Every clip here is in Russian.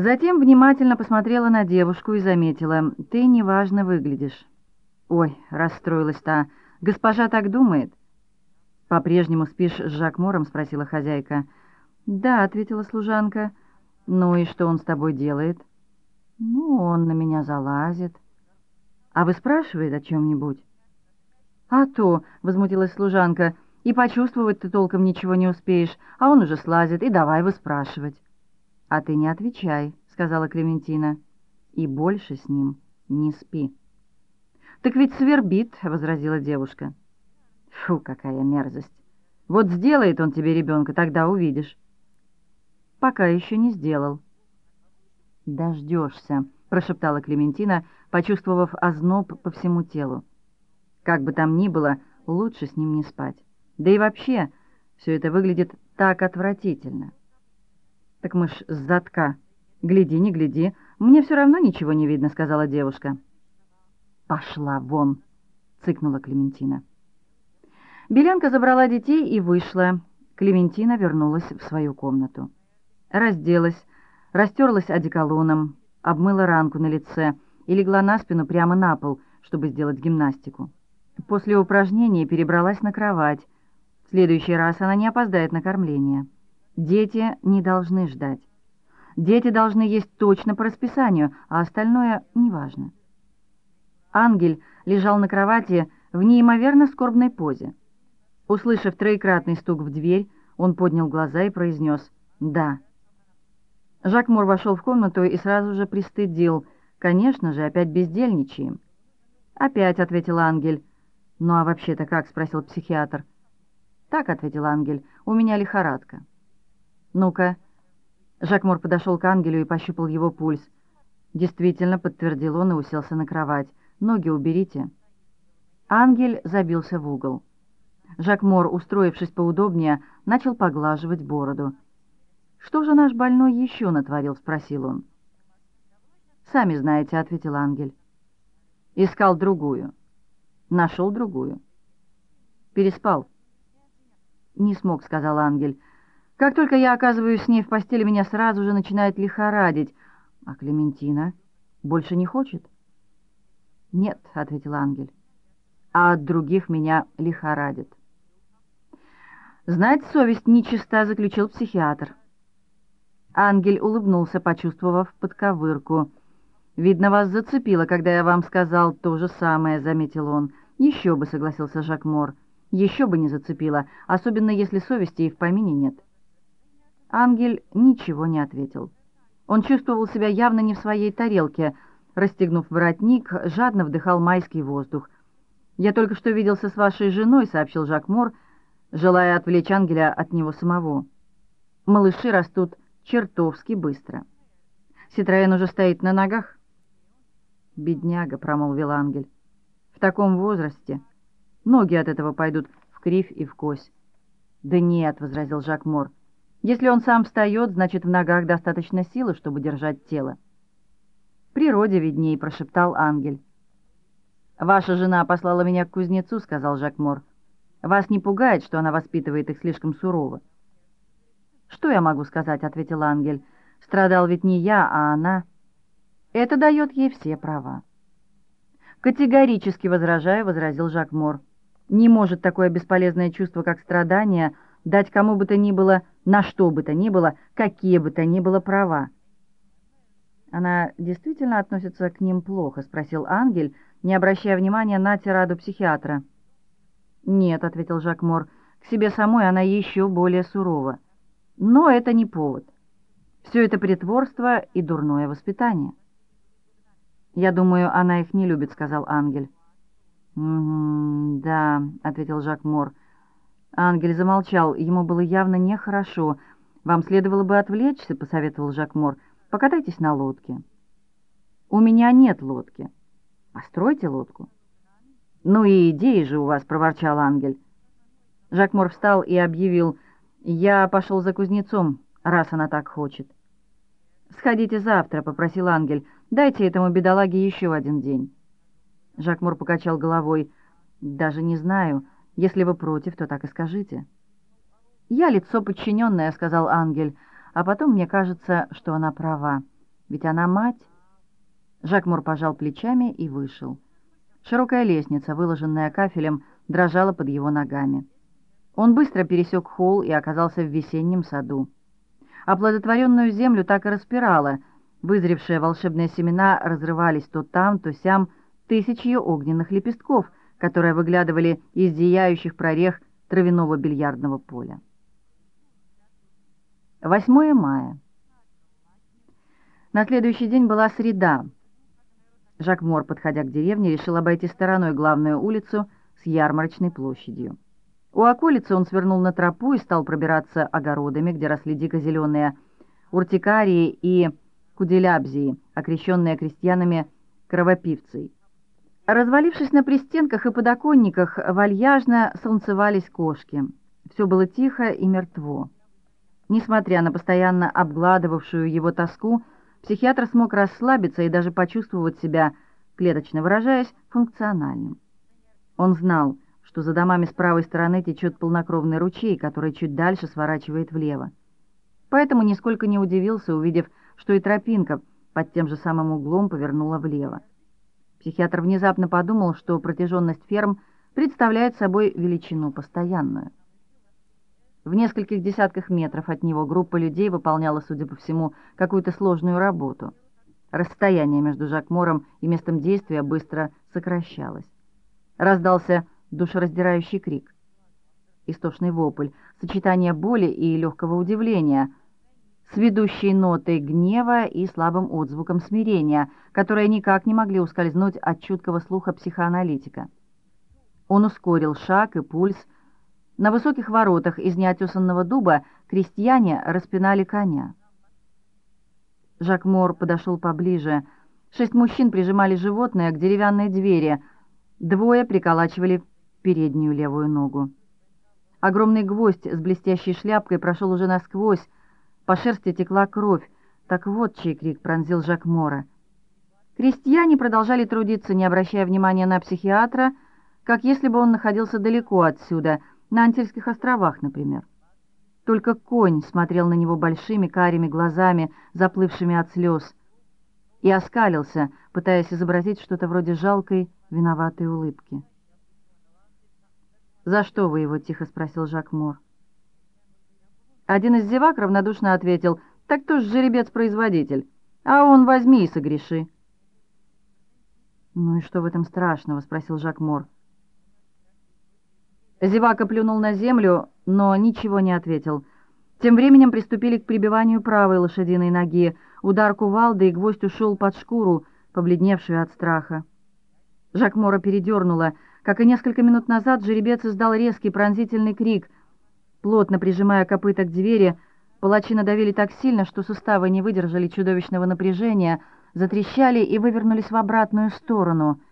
Затем внимательно посмотрела на девушку и заметила, «Ты неважно выглядишь». «Ой», — расстроилась та, — «госпожа так думает». «По-прежнему спишь с Жакмором?» — спросила хозяйка. «Да», — ответила служанка. «Ну и что он с тобой делает?» «Ну, он на меня залазит». «А вы спрашивает о чем-нибудь?» «А то», — возмутилась служанка, — «и почувствовать ты толком ничего не успеешь, а он уже слазит, и давай выспрашивать». «А ты не отвечай», — сказала Клементина, — «и больше с ним не спи». «Так ведь свербит», — возразила девушка. «Фу, какая мерзость! Вот сделает он тебе ребенка, тогда увидишь». «Пока еще не сделал». «Дождешься», — прошептала Клементина, почувствовав озноб по всему телу. «Как бы там ни было, лучше с ним не спать. Да и вообще, все это выглядит так отвратительно». «Так мы ж с задка. Гляди, не гляди. Мне все равно ничего не видно», — сказала девушка. «Пошла вон!» — цыкнула Клементина. Белянка забрала детей и вышла. Клементина вернулась в свою комнату. Разделась, растерлась одеколоном, обмыла ранку на лице и легла на спину прямо на пол, чтобы сделать гимнастику. После упражнения перебралась на кровать. В следующий раз она не опоздает на кормление. Дети не должны ждать. Дети должны есть точно по расписанию, а остальное неважно. Ангель лежал на кровати в неимоверно скорбной позе. Услышав троекратный стук в дверь, он поднял глаза и произнес «Да». Жак Мур вошел в комнату и сразу же пристыдил. «Конечно же, опять бездельничаем». «Опять», — ответил Ангель. «Ну а вообще-то как?» — спросил психиатр. «Так», — ответил Ангель, — «у меня лихорадка». «Ну-ка». Жакмор подошел к Ангелю и пощупал его пульс. Действительно, подтвердил он и уселся на кровать. «Ноги уберите». Ангель забился в угол. Жакмор, устроившись поудобнее, начал поглаживать бороду. «Что же наш больной еще натворил?» — спросил он. «Сами знаете», — ответил Ангель. «Искал другую. Нашел другую. Переспал». «Не смог», — сказал Ангель. Как только я оказываюсь с ней в постели, меня сразу же начинает лихорадить. А Клементина больше не хочет? «Нет», — ответил ангель, — «а от других меня лихорадит». «Знать, совесть нечиста», — заключил психиатр. Ангель улыбнулся, почувствовав подковырку. «Видно, вас зацепило, когда я вам сказал то же самое», — заметил он. «Еще бы», — согласился Жак Мор. «Еще бы не зацепило, особенно если совести и в помине нет». Ангель ничего не ответил. Он чувствовал себя явно не в своей тарелке. Расстегнув воротник, жадно вдыхал майский воздух. «Я только что виделся с вашей женой», — сообщил Жак Мор, желая отвлечь Ангеля от него самого. «Малыши растут чертовски быстро. Ситроен уже стоит на ногах». «Бедняга», — промолвил Ангель. «В таком возрасте ноги от этого пойдут в кривь и в кось». «Да нет», — возразил Жак Мор, — если он сам встает, значит, в ногах достаточно силы, чтобы держать тело. «Природе видней», — прошептал ангель. «Ваша жена послала меня к кузнецу», — сказал Жак Мор. «Вас не пугает, что она воспитывает их слишком сурово?» «Что я могу сказать?» — ответил ангель. «Страдал ведь не я, а она. Это дает ей все права». «Категорически возражаю», — возразил Жак Мор. «Не может такое бесполезное чувство, как страдание, дать кому бы то ни было на что бы то ни было, какие бы то ни было права. «Она действительно относится к ним плохо?» — спросил Ангель, не обращая внимания на тираду психиатра. «Нет», — ответил Жак Мор, — «к себе самой она еще более сурова. Но это не повод. Все это притворство и дурное воспитание». «Я думаю, она их не любит», — сказал Ангель. «Угу, да», — ответил Жак Мор, — Ангель замолчал, ему было явно нехорошо. «Вам следовало бы отвлечься», — посоветовал Жак Мор. «Покатайтесь на лодке». «У меня нет лодки». «Постройте лодку». «Ну и идеи же у вас», — проворчал Ангель. Жак Мор встал и объявил, «Я пошел за кузнецом, раз она так хочет». «Сходите завтра», — попросил Ангель. «Дайте этому бедолаге еще один день». Жак Мор покачал головой. «Даже не знаю». Если вы против, то так и скажите». «Я лицо подчиненное», — сказал Ангель, «а потом мне кажется, что она права. Ведь она мать. Жакмор пожал плечами и вышел. Широкая лестница, выложенная кафелем, дрожала под его ногами. Он быстро пересек холл и оказался в весеннем саду. Оплодотворенную землю так и распирало. Вызревшие волшебные семена разрывались то там, то сям тысячью огненных лепестков, которые выглядывали из зияющих прорех травяного бильярдного поля. 8 мая. На следующий день была среда. Жак Мор, подходя к деревне, решил обойти стороной главную улицу с ярмарочной площадью. У околицы он свернул на тропу и стал пробираться огородами, где росли дико зеленые уртикарии и куделябзии, окрещенные крестьянами кровопивцей. Развалившись на пристенках и подоконниках, вальяжно солнцевались кошки. Все было тихо и мертво. Несмотря на постоянно обгладывавшую его тоску, психиатр смог расслабиться и даже почувствовать себя, клеточно выражаясь, функциональным. Он знал, что за домами с правой стороны течет полнокровный ручей, который чуть дальше сворачивает влево. Поэтому нисколько не удивился, увидев, что и тропинка под тем же самым углом повернула влево. Психиатр внезапно подумал, что протяженность ферм представляет собой величину постоянную. В нескольких десятках метров от него группа людей выполняла, судя по всему, какую-то сложную работу. Расстояние между Жакмором и местом действия быстро сокращалось. Раздался душераздирающий крик. Истошный вопль, сочетание боли и легкого удивления, с ведущей нотой гнева и слабым отзвуком смирения, которые никак не могли ускользнуть от чуткого слуха психоаналитика. Он ускорил шаг и пульс, на высоких воротах из неотесанного дуба крестьяне распинали коня. Жак Мор подошел поближе. Шесть мужчин прижимали животное к деревянной двери. Двое приколачивали переднюю левую ногу. Огромный гвоздь с блестящей шляпкой прошел уже насквозь. По шерсти текла кровь. Так вот чей крик пронзил Жак Мора. Крестьяне продолжали трудиться, не обращая внимания на психиатра, как если бы он находился далеко отсюда — на Антильских островах, например. Только конь смотрел на него большими карими глазами, заплывшими от слез, и оскалился, пытаясь изобразить что-то вроде жалкой, виноватой улыбки. «За что вы его?» — тихо спросил Жак Мор. Один из зевак равнодушно ответил, «Так кто ж жеребец-производитель? А он возьми и согреши». «Ну и что в этом страшного?» — спросил Жак Мор. Зевака плюнул на землю, но ничего не ответил. Тем временем приступили к прибиванию правой лошадиной ноги. Удар кувалды, и гвоздь ушел под шкуру, побледневшую от страха. Жак Мора передернула. Как и несколько минут назад, жеребец издал резкий пронзительный крик. Плотно прижимая копыта к двери, палачи надавили так сильно, что суставы не выдержали чудовищного напряжения, затрещали и вывернулись в обратную сторону —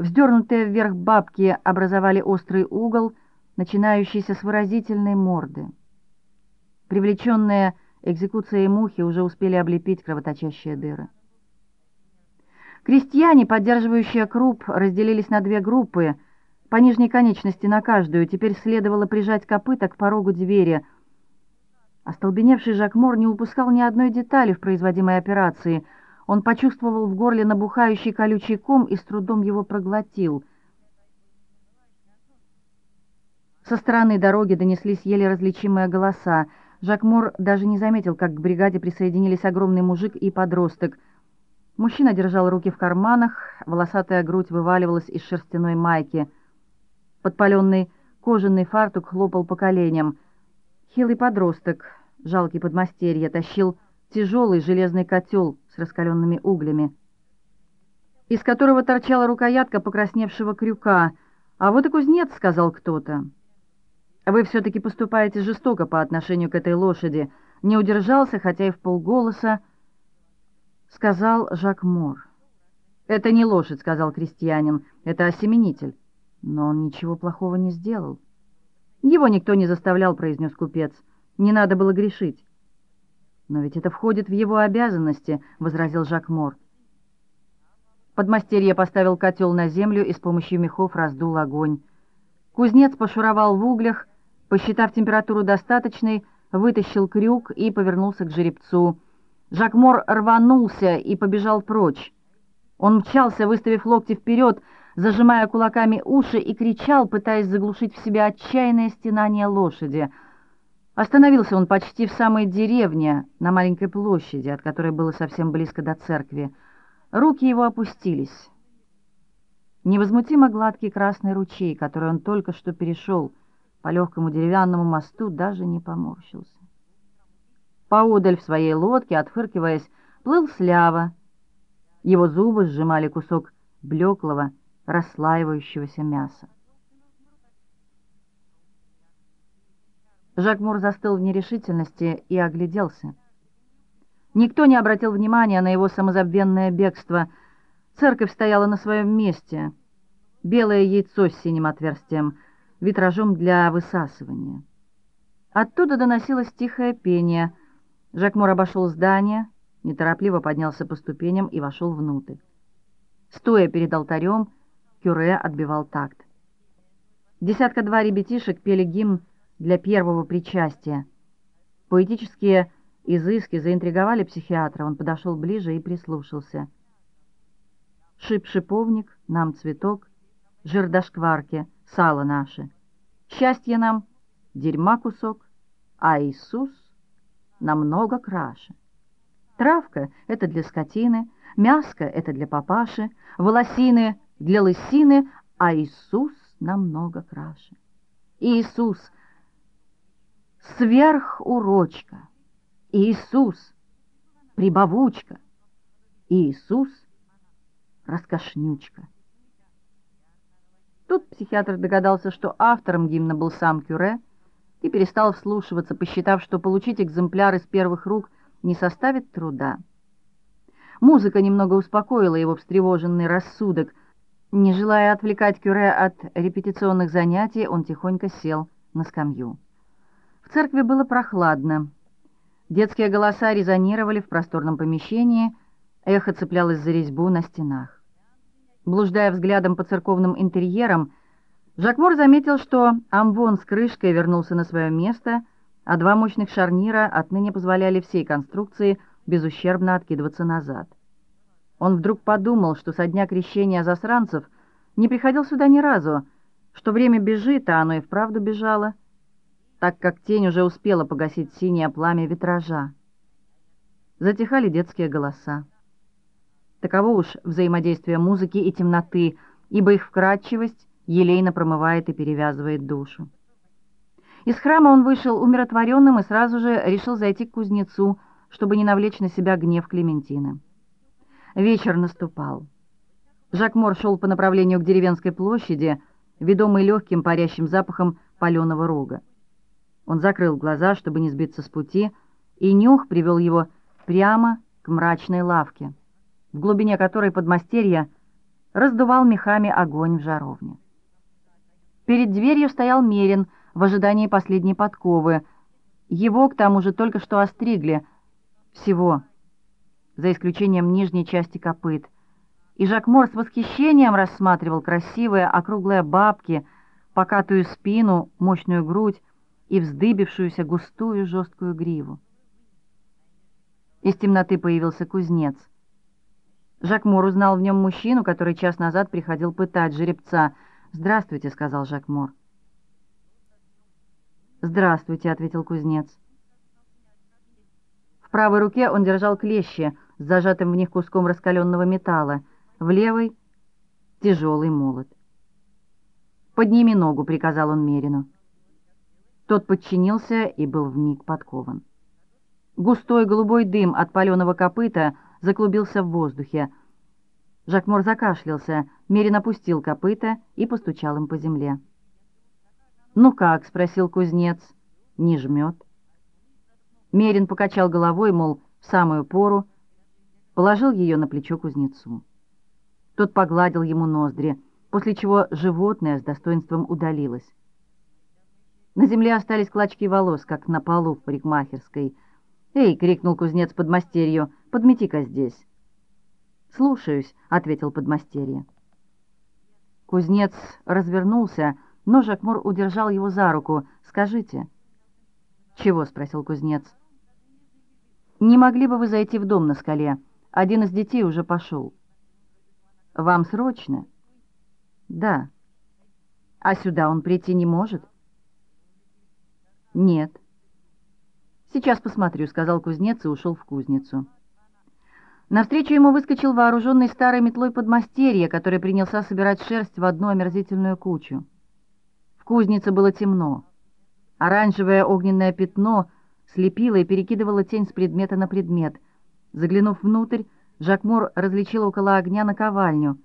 Вздернутые вверх бабки образовали острый угол, начинающийся с выразительной морды. Привлеченные экзекуцией мухи уже успели облепить кровоточащие дыры. Крестьяне, поддерживающие круп, разделились на две группы, по нижней конечности на каждую. Теперь следовало прижать копыта к порогу двери. Остолбеневший Жакмор не упускал ни одной детали в производимой операции — он почувствовал в горле набухающий колючий ком и с трудом его проглотил. Со стороны дороги донеслись еле различимые голоса. Жак Мор даже не заметил, как к бригаде присоединились огромный мужик и подросток. Мужчина держал руки в карманах, волосатая грудь вываливалась из шерстяной майки. Подпаленный кожаный фартук хлопал по коленям. Хилый подросток, жалкий подмастерье, тащил тяжелый железный котел с раскаленными углями, из которого торчала рукоятка покрасневшего крюка. «А вот и кузнец», — сказал кто-то. «Вы все-таки поступаете жестоко по отношению к этой лошади», — не удержался, хотя и в полголоса, сказал Жак Мор. «Это не лошадь», — сказал крестьянин, — «это осеменитель». Но он ничего плохого не сделал. «Его никто не заставлял», — произнес купец. «Не надо было грешить». «Но ведь это входит в его обязанности», — возразил Жак Мор. Подмастерье поставил котел на землю и с помощью мехов раздул огонь. Кузнец пошуровал в углях, посчитав температуру достаточной, вытащил крюк и повернулся к жеребцу. Жакмор рванулся и побежал прочь. Он мчался, выставив локти вперед, зажимая кулаками уши и кричал, пытаясь заглушить в себе отчаянное стенание лошади. Остановился он почти в самой деревне, на маленькой площади, от которой было совсем близко до церкви. Руки его опустились. Невозмутимо гладкий красный ручей, который он только что перешел по легкому деревянному мосту, даже не поморщился. Поодаль в своей лодке, отфыркиваясь, плыл слява. Его зубы сжимали кусок блеклого, расслаивающегося мяса. Жак Мур застыл в нерешительности и огляделся. Никто не обратил внимания на его самозабвенное бегство. Церковь стояла на своем месте. Белое яйцо с синим отверстием, витражом для высасывания. Оттуда доносилось тихое пение. Жак Мур обошел здание, неторопливо поднялся по ступеням и вошел внутрь. Стоя перед алтарем, Кюре отбивал такт. Десятка-два ребятишек пели гимн для первого причастия. Поэтические изыски заинтриговали психиатра, он подошел ближе и прислушался. Шип-шиповник, нам цветок, жир сало наше. Счастье нам, дерьма кусок, а Иисус намного краше. Травка — это для скотины, мяско — это для папаши, волосины — для лысины, а Иисус намного краше. Иисус — сверхурочка, Иисус — прибавучка, Иисус — роскошнючка. Тут психиатр догадался, что автором гимна был сам Кюре, и перестал вслушиваться, посчитав, что получить экземпляр из первых рук не составит труда. Музыка немного успокоила его встревоженный рассудок, не желая отвлекать Кюре от репетиционных занятий, он тихонько сел на скамью. В церкви было прохладно. Детские голоса резонировали в просторном помещении, эхо цеплялось за резьбу на стенах. Блуждая взглядом по церковным интерьерам, Жакмор заметил, что амвон с крышкой вернулся на свое место, а два мощных шарнира отныне позволяли всей конструкции безущербно откидываться назад. Он вдруг подумал, что со дня крещения засранцев не приходил сюда ни разу, что время бежит, а оно и вправду бежало, так как тень уже успела погасить синее пламя витража. Затихали детские голоса. Таково уж взаимодействие музыки и темноты, ибо их вкрадчивость елейно промывает и перевязывает душу. Из храма он вышел умиротворенным и сразу же решил зайти к кузнецу, чтобы не навлечь на себя гнев Клементины. Вечер наступал. Жак Мор шел по направлению к деревенской площади, ведомый легким парящим запахом паленого рога. Он закрыл глаза, чтобы не сбиться с пути, и нюх привел его прямо к мрачной лавке, в глубине которой подмастерья раздувал мехами огонь в жаровне. Перед дверью стоял Мерин в ожидании последней подковы. Его, к тому же, только что остригли. Всего за исключением нижней части копыт. И Жак Мор с восхищением рассматривал красивые округлые бабки, покатую спину, мощную грудь и вздыбившуюся густую жесткую гриву. Из темноты появился кузнец. Жак Мор узнал в нем мужчину, который час назад приходил пытать жеребца. «Здравствуйте», — сказал Жак Мор. «Здравствуйте», — ответил кузнец. В правой руке он держал клещи с зажатым в них куском раскаленного металла, в левой — тяжелый молот. «Подними ногу», — приказал он Мерину. Тот подчинился и был вмиг подкован. Густой голубой дым от паленого копыта заклубился в воздухе. Жакмор закашлялся, Мерин опустил копыта и постучал им по земле. «Ну как?» — спросил кузнец. «Не жмет». Мерин покачал головой, мол, в самую пору, положил ее на плечо кузнецу. Тот погладил ему ноздри, после чего животное с достоинством удалилось. На земле остались клочки волос, как на полу в парикмахерской. «Эй!» — крикнул кузнец подмастерью. «Подмети-ка здесь!» «Слушаюсь», — ответил подмастерье. Кузнец развернулся, но Жакмур удержал его за руку. «Скажите». «Чего?» — спросил кузнец. «Не могли бы вы зайти в дом на скале? Один из детей уже пошел». «Вам срочно?» «Да». «А сюда он прийти не может?» «Нет». «Сейчас посмотрю», — сказал кузнец и ушел в кузницу. Навстречу ему выскочил вооруженный старой метлой подмастерье, который принялся собирать шерсть в одну омерзительную кучу. В кузнице было темно. Оранжевое огненное пятно слепило и перекидывало тень с предмета на предмет. Заглянув внутрь, Жакмор различил около огня наковальню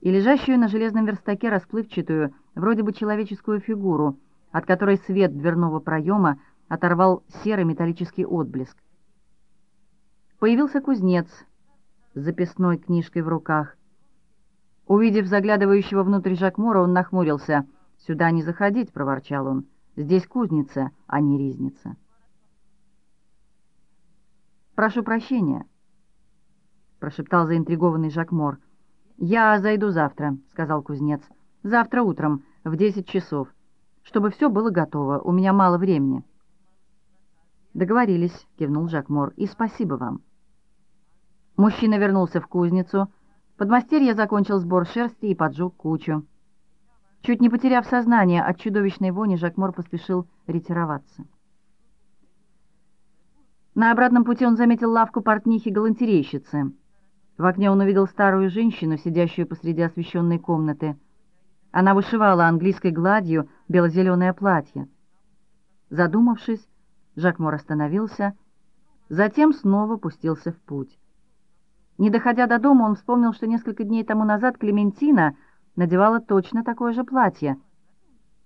и лежащую на железном верстаке расплывчатую, вроде бы человеческую фигуру, от которой свет дверного проема оторвал серый металлический отблеск. Появился кузнец — с записной книжкой в руках. Увидев заглядывающего внутрь Жакмора, он нахмурился. «Сюда не заходить», — проворчал он. «Здесь кузница, а не ризница». «Прошу прощения», — прошептал заинтригованный Жакмор. «Я зайду завтра», — сказал кузнец. «Завтра утром, в десять часов, чтобы все было готово. У меня мало времени». «Договорились», — кивнул Жакмор. «И спасибо вам». Мужчина вернулся в кузницу. Подмастерье закончил сбор шерсти и поджег кучу. Чуть не потеряв сознание от чудовищной вони, Жакмор поспешил ретироваться. На обратном пути он заметил лавку портнихи-галантерейщицы. В окне он увидел старую женщину, сидящую посреди освещенной комнаты. Она вышивала английской гладью бело-зеленое платье. Задумавшись, Жакмор остановился, затем снова пустился в путь. Не доходя до дома, он вспомнил, что несколько дней тому назад Клементина надевала точно такое же платье.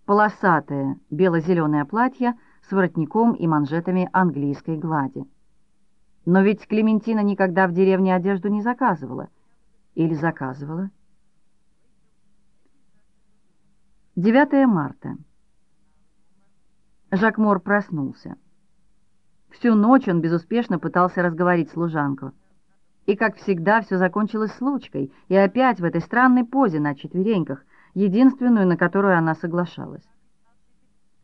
Полосатое бело-зеленое платье с воротником и манжетами английской глади. Но ведь Клементина никогда в деревне одежду не заказывала. Или заказывала? 9 марта. Жак Мор проснулся. Всю ночь он безуспешно пытался разговорить служанку. И, как всегда, все закончилось случкой, и опять в этой странной позе на четвереньках, единственную, на которую она соглашалась.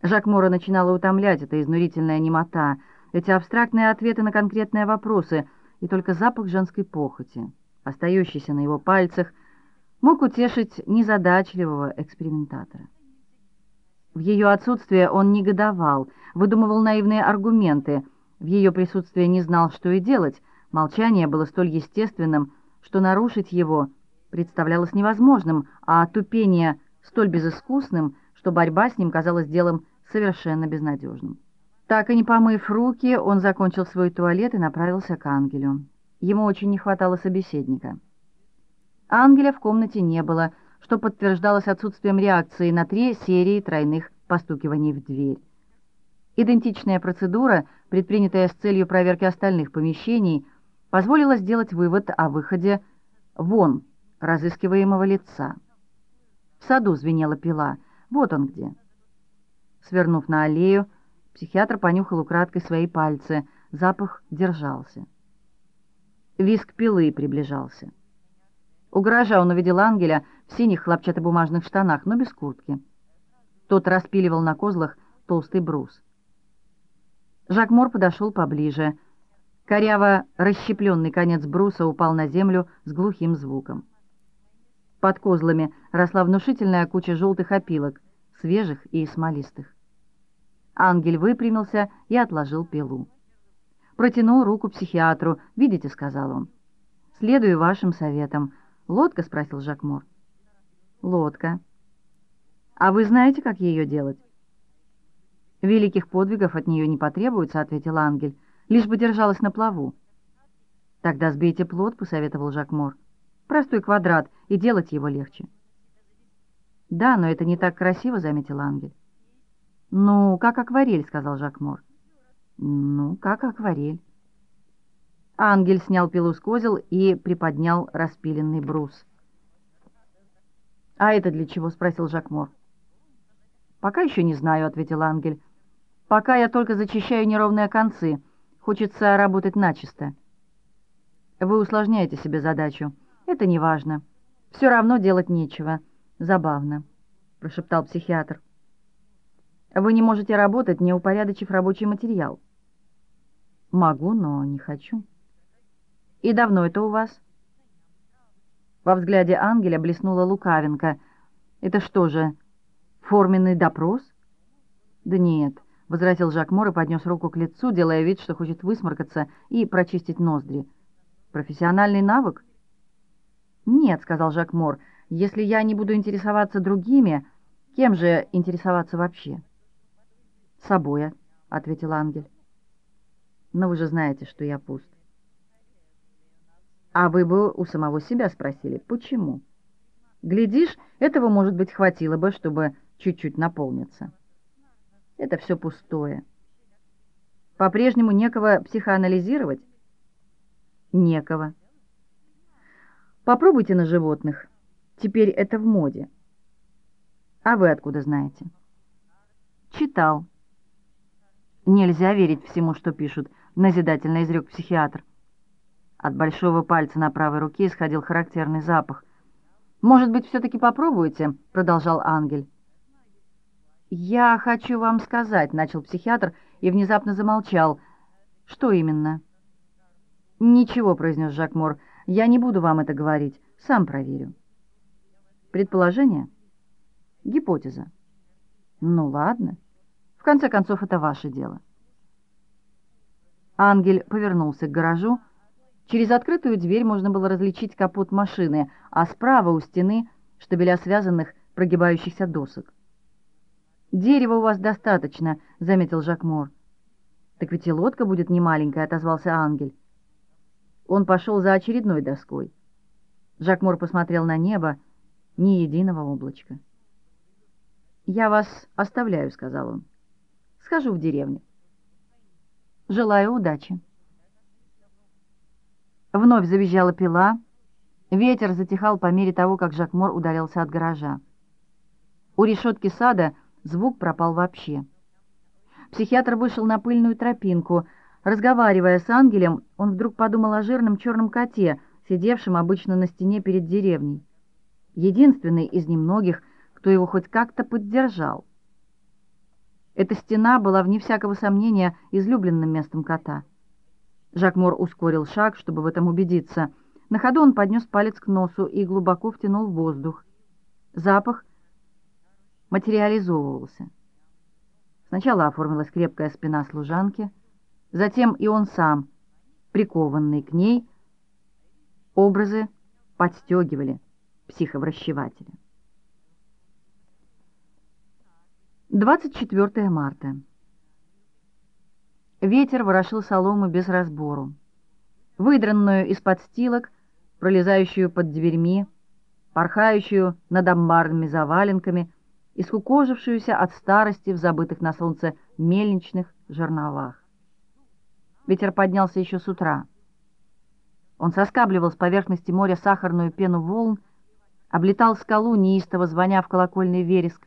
Жак Мора начинала утомлять эта изнурительная немота, эти абстрактные ответы на конкретные вопросы, и только запах женской похоти, остающийся на его пальцах, мог утешить незадачливого экспериментатора. В ее отсутствие он негодовал, выдумывал наивные аргументы, в ее присутствии не знал, что и делать — Молчание было столь естественным, что нарушить его представлялось невозможным, а тупение столь безыскусным, что борьба с ним казалась делом совершенно безнадежным. Так и не помыв руки, он закончил свой туалет и направился к ангелю. Ему очень не хватало собеседника. Ангеля в комнате не было, что подтверждалось отсутствием реакции на три серии тройных постукиваний в дверь. Идентичная процедура, предпринятая с целью проверки остальных помещений, позволила сделать вывод о выходе вон разыскиваемого лица. В саду звенела пила. Вот он где. Свернув на аллею, психиатр понюхал украдкой свои пальцы. Запах держался. Виск пилы приближался. У гаража он увидел ангеля в синих хлопчатобумажных штанах, но без куртки. Тот распиливал на козлах толстый брус. Жак Мор подошел поближе — Коряво расщепленный конец бруса упал на землю с глухим звуком. Под козлами росла внушительная куча желтых опилок, свежих и смолистых. Ангель выпрямился и отложил пилу. Протянул руку психиатру. «Видите», — сказал он. «Следую вашим советам». «Лодка?» — спросил Жакмор. «Лодка». «А вы знаете, как ее делать?» «Великих подвигов от нее не потребуется», — ответил Ангель лишь бы держалась на плаву. «Тогда сбейте плод», — посоветовал Жак Мор. «Простой квадрат, и делать его легче». «Да, но это не так красиво», — заметил Ангель. «Ну, как акварель», — сказал Жак Мор. «Ну, как акварель». Ангель снял пилу с козел и приподнял распиленный брус. «А это для чего?» — спросил Жак Мор. «Пока еще не знаю», — ответил Ангель. «Пока я только зачищаю неровные концы». Хочется работать начисто. Вы усложняете себе задачу. Это не важно. Все равно делать нечего. Забавно, прошептал психиатр. Вы не можете работать, не упорядочив рабочий материал. «Могу, но не хочу». «И давно это у вас?» Во взгляде Ангеля блеснула лукавинка. «Это что же, форменный допрос?» «Да нет», — возразил Жак Мор и поднес руку к лицу, делая вид, что хочет высморкаться и прочистить ноздри. «Профессиональный навык?» «Нет», — сказал Жак Мор, — «если я не буду интересоваться другими, кем же интересоваться вообще?» «Собой», — ответил Ангель. «Но вы же знаете, что я пуст». «А вы бы у самого себя спросили, почему?» «Глядишь, этого, может быть, хватило бы, чтобы чуть-чуть наполниться». «Это все пустое». «По-прежнему некого психоанализировать?» «Некого». «Попробуйте на животных. Теперь это в моде». «А вы откуда знаете?» «Читал». «Нельзя верить всему, что пишут», — назидательно изрек психиатр. От большого пальца на правой руке исходил характерный запах. «Может быть, все-таки попробуете?» — продолжал ангель. «Я хочу вам сказать», — начал психиатр и внезапно замолчал. «Что именно?» «Ничего», — произнес Жак Мор. «Я не буду вам это говорить. Сам проверю». «Предположение?» «Гипотеза». «Ну, ладно». В конце концов, это ваше дело. Ангель повернулся к гаражу. Через открытую дверь можно было различить капот машины, а справа у стены штабеля связанных прогибающихся досок. «Дерева у вас достаточно», — заметил Жак Мор. «Так ведь и лодка будет немаленькая», — отозвался Ангель. Он пошел за очередной доской. Жак Мор посмотрел на небо, ни единого облачка. «Я вас оставляю», — сказал он. Схожу в деревню. Желаю удачи. Вновь завизжала пила. Ветер затихал по мере того, как Жакмор удалялся от гаража. У решетки сада звук пропал вообще. Психиатр вышел на пыльную тропинку. Разговаривая с ангелем, он вдруг подумал о жирном черном коте, сидевшем обычно на стене перед деревней. Единственный из немногих, кто его хоть как-то поддержал. Эта стена была, вне всякого сомнения, излюбленным местом кота. Жак Мор ускорил шаг, чтобы в этом убедиться. На ходу он поднес палец к носу и глубоко втянул воздух. Запах материализовывался. Сначала оформилась крепкая спина служанки, затем и он сам, прикованный к ней, образы подстегивали психовращевателя. 24 марта. Ветер ворошил солому без разбору. Выдранную из подстилок, пролезающую под дверьми, порхающую над амбарными заваленками и скукожившуюся от старости в забытых на солнце мельничных жерновах. Ветер поднялся еще с утра. Он соскабливал с поверхности моря сахарную пену волн, облетал скалу, неистово звоня в колокольный вереск,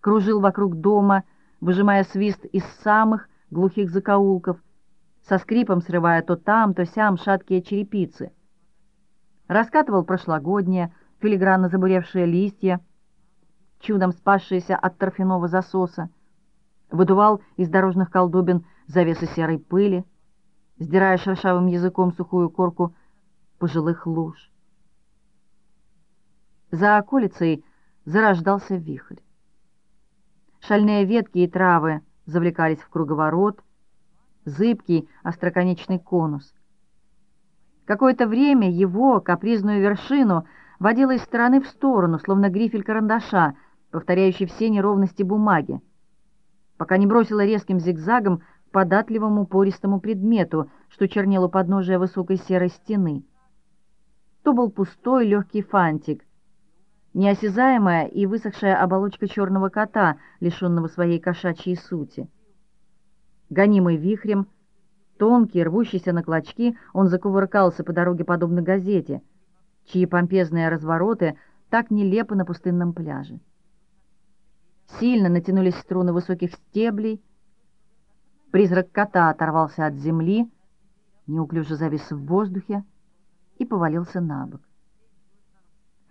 кружил вокруг дома, выжимая свист из самых глухих закоулков, со скрипом срывая то там, то сям шаткие черепицы. Раскатывал прошлогодние, филигранно забуревшие листья, чудом спасшиеся от торфяного засоса, выдувал из дорожных колдобин завесы серой пыли, сдирая шершавым языком сухую корку пожилых луж. За околицей зарождался вихрь. Шальные ветки и травы завлекались в круговорот, зыбкий остроконечный конус. Какое-то время его, капризную вершину, водила из стороны в сторону, словно грифель карандаша, повторяющий все неровности бумаги, пока не бросила резким зигзагом податливому пористому предмету, что чернел у подножия высокой серой стены. То был пустой легкий фантик, неосязаемая и высохшая оболочка черного кота, лишенного своей кошачьей сути. Гонимый вихрем, тонкий, рвущийся на клочки, он закувыркался по дороге подобно газете, чьи помпезные развороты так нелепы на пустынном пляже. Сильно натянулись струны высоких стеблей, призрак кота оторвался от земли, неуклюже завис в воздухе и повалился на бок.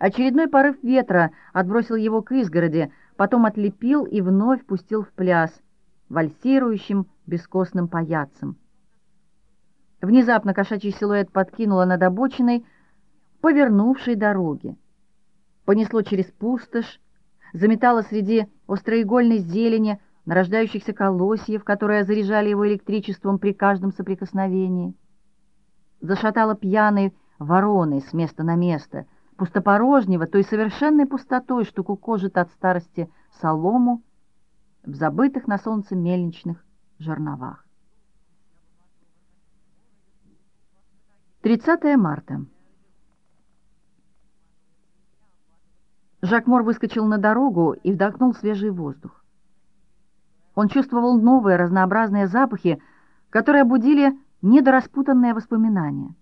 Очередной порыв ветра отбросил его к изгороди, потом отлепил и вновь пустил в пляс, вальсирующим бескостным паяцем. Внезапно кошачий силуэт подкинуло над обочиной повернувшей дороги. Понесло через пустошь, заметало среди остроигольной зелени, нарождающихся колосьев, которые заряжали его электричеством при каждом соприкосновении. Зашатало пьяной вороной с места на место, пустопорожнего, той совершенной пустотой, что кукожит от старости солому в забытых на солнце мельничных жерновах. 30 марта. Жак Мор выскочил на дорогу и вдохнул свежий воздух. Он чувствовал новые разнообразные запахи, которые будили недораспутанные воспоминания.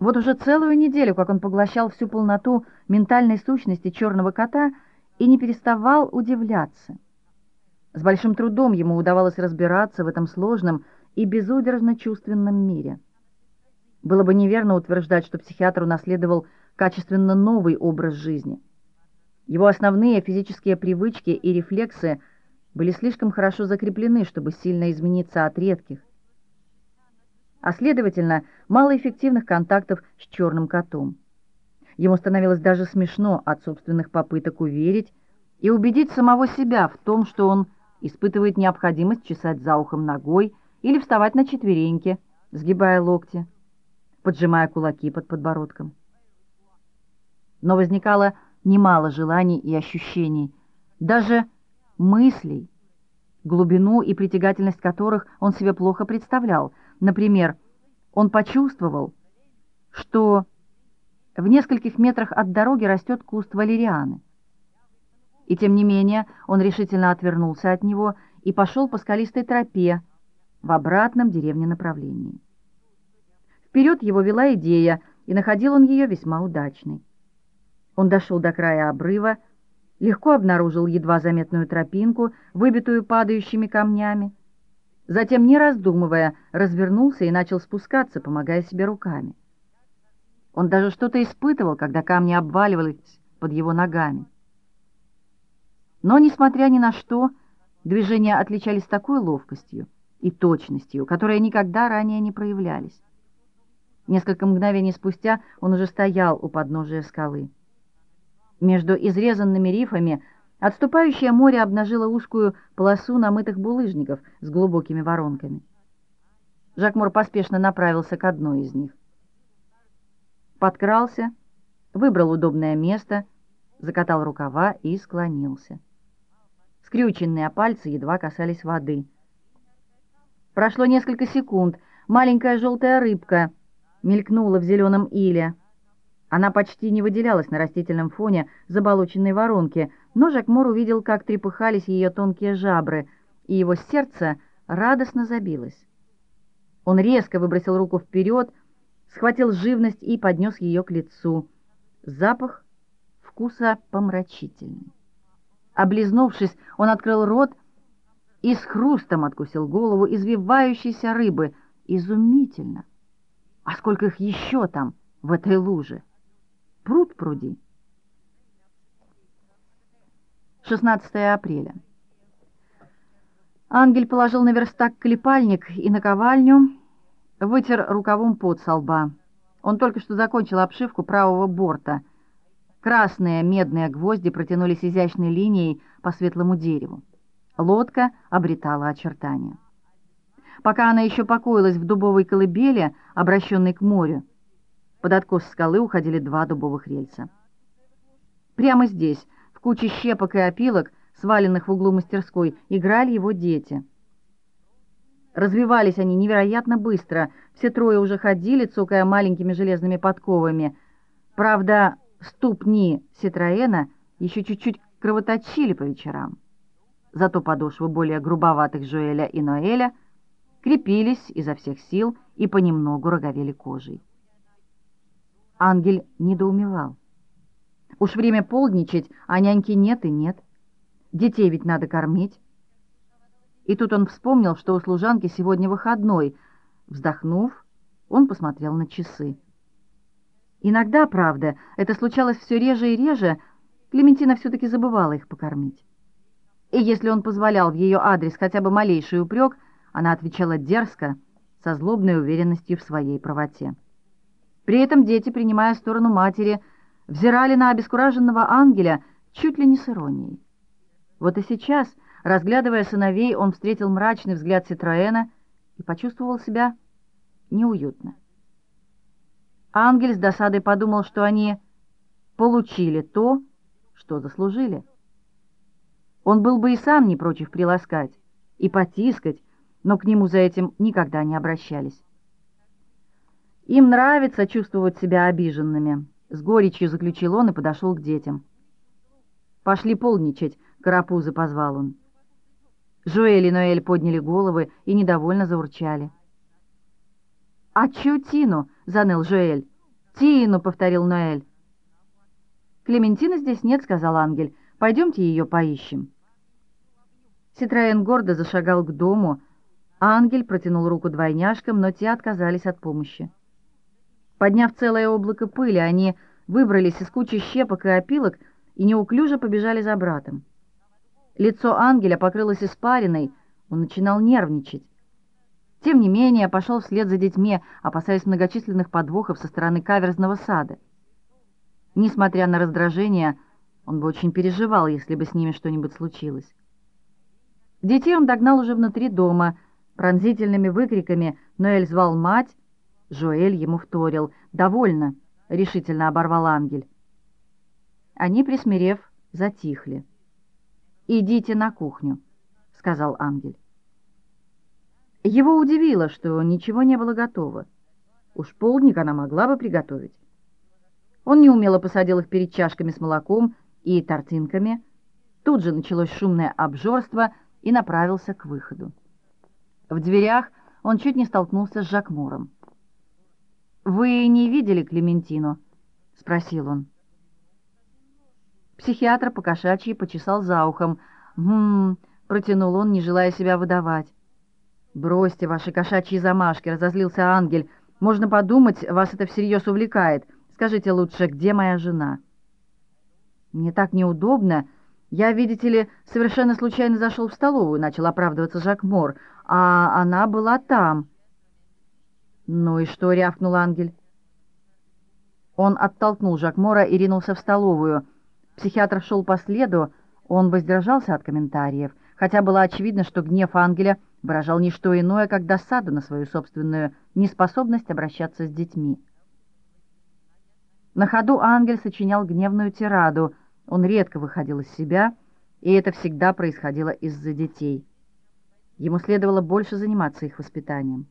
Вот уже целую неделю, как он поглощал всю полноту ментальной сущности черного кота и не переставал удивляться. С большим трудом ему удавалось разбираться в этом сложном и безудержно чувственном мире. Было бы неверно утверждать, что психиатр унаследовал качественно новый образ жизни. Его основные физические привычки и рефлексы были слишком хорошо закреплены, чтобы сильно измениться от редких. А следовательно, мало эффективных контактов с черным котом. Ему становилось даже смешно от собственных попыток уверить и убедить самого себя в том, что он испытывает необходимость чесать за ухом ногой или вставать на четвереньки, сгибая локти поджимая кулаки под подбородком. Но возникало немало желаний и ощущений, даже мыслей, глубину и притягательность которых он себе плохо представлял. Например, он почувствовал, что в нескольких метрах от дороги растет куст валерианы. И тем не менее он решительно отвернулся от него и пошел по скалистой тропе в обратном деревне направлении. Вперед его вела идея, и находил он ее весьма удачной. Он дошел до края обрыва, легко обнаружил едва заметную тропинку, выбитую падающими камнями. Затем, не раздумывая, развернулся и начал спускаться, помогая себе руками. Он даже что-то испытывал, когда камни обваливались под его ногами. Но, несмотря ни на что, движения отличались такой ловкостью и точностью, которые никогда ранее не проявлялись. Несколько мгновений спустя он уже стоял у подножия скалы. Между изрезанными рифами отступающее море обнажило узкую полосу намытых булыжников с глубокими воронками. Жакмор поспешно направился к одной из них. Подкрался, выбрал удобное место, закатал рукава и склонился. Скрюченные пальцы едва касались воды. Прошло несколько секунд. Маленькая желтая рыбка — мелькнула в зеленом иле. Она почти не выделялась на растительном фоне заболоченной воронки, но Жакмор увидел, как трепыхались ее тонкие жабры, и его сердце радостно забилось. Он резко выбросил руку вперед, схватил живность и поднес ее к лицу. Запах вкуса помрачительный. Облизнувшись, он открыл рот и с хрустом откусил голову извивающейся рыбы. Изумительно! А сколько их еще там, в этой луже? Пруд пруди. 16 апреля. Ангель положил на верстак клепальник и наковальню, вытер рукавом пот со лба. Он только что закончил обшивку правого борта. Красные медные гвозди протянулись изящной линией по светлому дереву. Лодка обретала очертания. Пока она еще покоилась в дубовой колыбели, обращенной к морю, под откос скалы уходили два дубовых рельса. Прямо здесь, в куче щепок и опилок, сваленных в углу мастерской, играли его дети. Развивались они невероятно быстро, все трое уже ходили, цокая маленькими железными подковами. Правда, ступни Ситроена еще чуть-чуть кровоточили по вечерам. Зато подошвы более грубоватых Жуэля и Ноэля — крепились изо всех сил и понемногу роговели кожей. Ангель недоумевал. Уж время полдничать, а няньки нет и нет. Детей ведь надо кормить. И тут он вспомнил, что у служанки сегодня выходной. Вздохнув, он посмотрел на часы. Иногда, правда, это случалось все реже и реже, Клементина все-таки забывала их покормить. И если он позволял в ее адрес хотя бы малейший упрек — она отвечала дерзко со злобной уверенностью в своей правоте. При этом дети, принимая сторону матери, взирали на обескураженного ангеля чуть ли не с иронией. Вот и сейчас, разглядывая сыновей, он встретил мрачный взгляд Ситроэна и почувствовал себя неуютно. Ангель с досадой подумал, что они получили то, что заслужили. Он был бы и сам не против приласкать и потискать, но к нему за этим никогда не обращались. Им нравится чувствовать себя обиженными. С горечью заключил он и подошел к детям. «Пошли полничать», — карапузы позвал он. Жуэль и Ноэль подняли головы и недовольно заурчали. «А чё Тину?» — заныл Жуэль. «Тину!» — повторил Ноэль. «Клементины здесь нет», — сказал Ангель. «Пойдемте ее поищем». Ситроен гордо зашагал к дому, а Ангель протянул руку двойняшкам, но те отказались от помощи. Подняв целое облако пыли, они выбрались из кучи щепок и опилок и неуклюже побежали за братом. Лицо Ангеля покрылось испариной, он начинал нервничать. Тем не менее, пошел вслед за детьми, опасаясь многочисленных подвохов со стороны каверзного сада. Несмотря на раздражение, он бы очень переживал, если бы с ними что-нибудь случилось. Детей он догнал уже внутри дома, пронзительными выкриками Ноэль звал мать, Жоэль ему вторил. «Довольно!» — решительно оборвал ангель. Они, присмирев, затихли. «Идите на кухню», — сказал ангель. Его удивило, что ничего не было готово. Уж полдник она могла бы приготовить. Он неумело посадил их перед чашками с молоком и тортинками. Тут же началось шумное обжорство и направился к выходу. В дверях он чуть не столкнулся с Жакмуром. «Вы не видели Клементину?» — спросил он. Психиатр покошачьи почесал за ухом. «Гм...» — протянул он, не желая себя выдавать. «Бросьте ваши кошачьи замашки», — разозлился ангель. «Можно подумать, вас это всерьез увлекает. Скажите лучше, где моя жена?» «Мне так неудобно. Я, видите ли, совершенно случайно зашел в столовую», — начал оправдываться Жак Мор. «А она была там». «Ну и что?» — рявкнул ангель. Он оттолкнул Жакмора и ринулся в столовую. Психиатр шел по следу, он воздержался от комментариев, хотя было очевидно, что гнев ангеля выражал не что иное, как досаду на свою собственную неспособность обращаться с детьми. На ходу ангель сочинял гневную тираду, он редко выходил из себя, и это всегда происходило из-за детей. Ему следовало больше заниматься их воспитанием.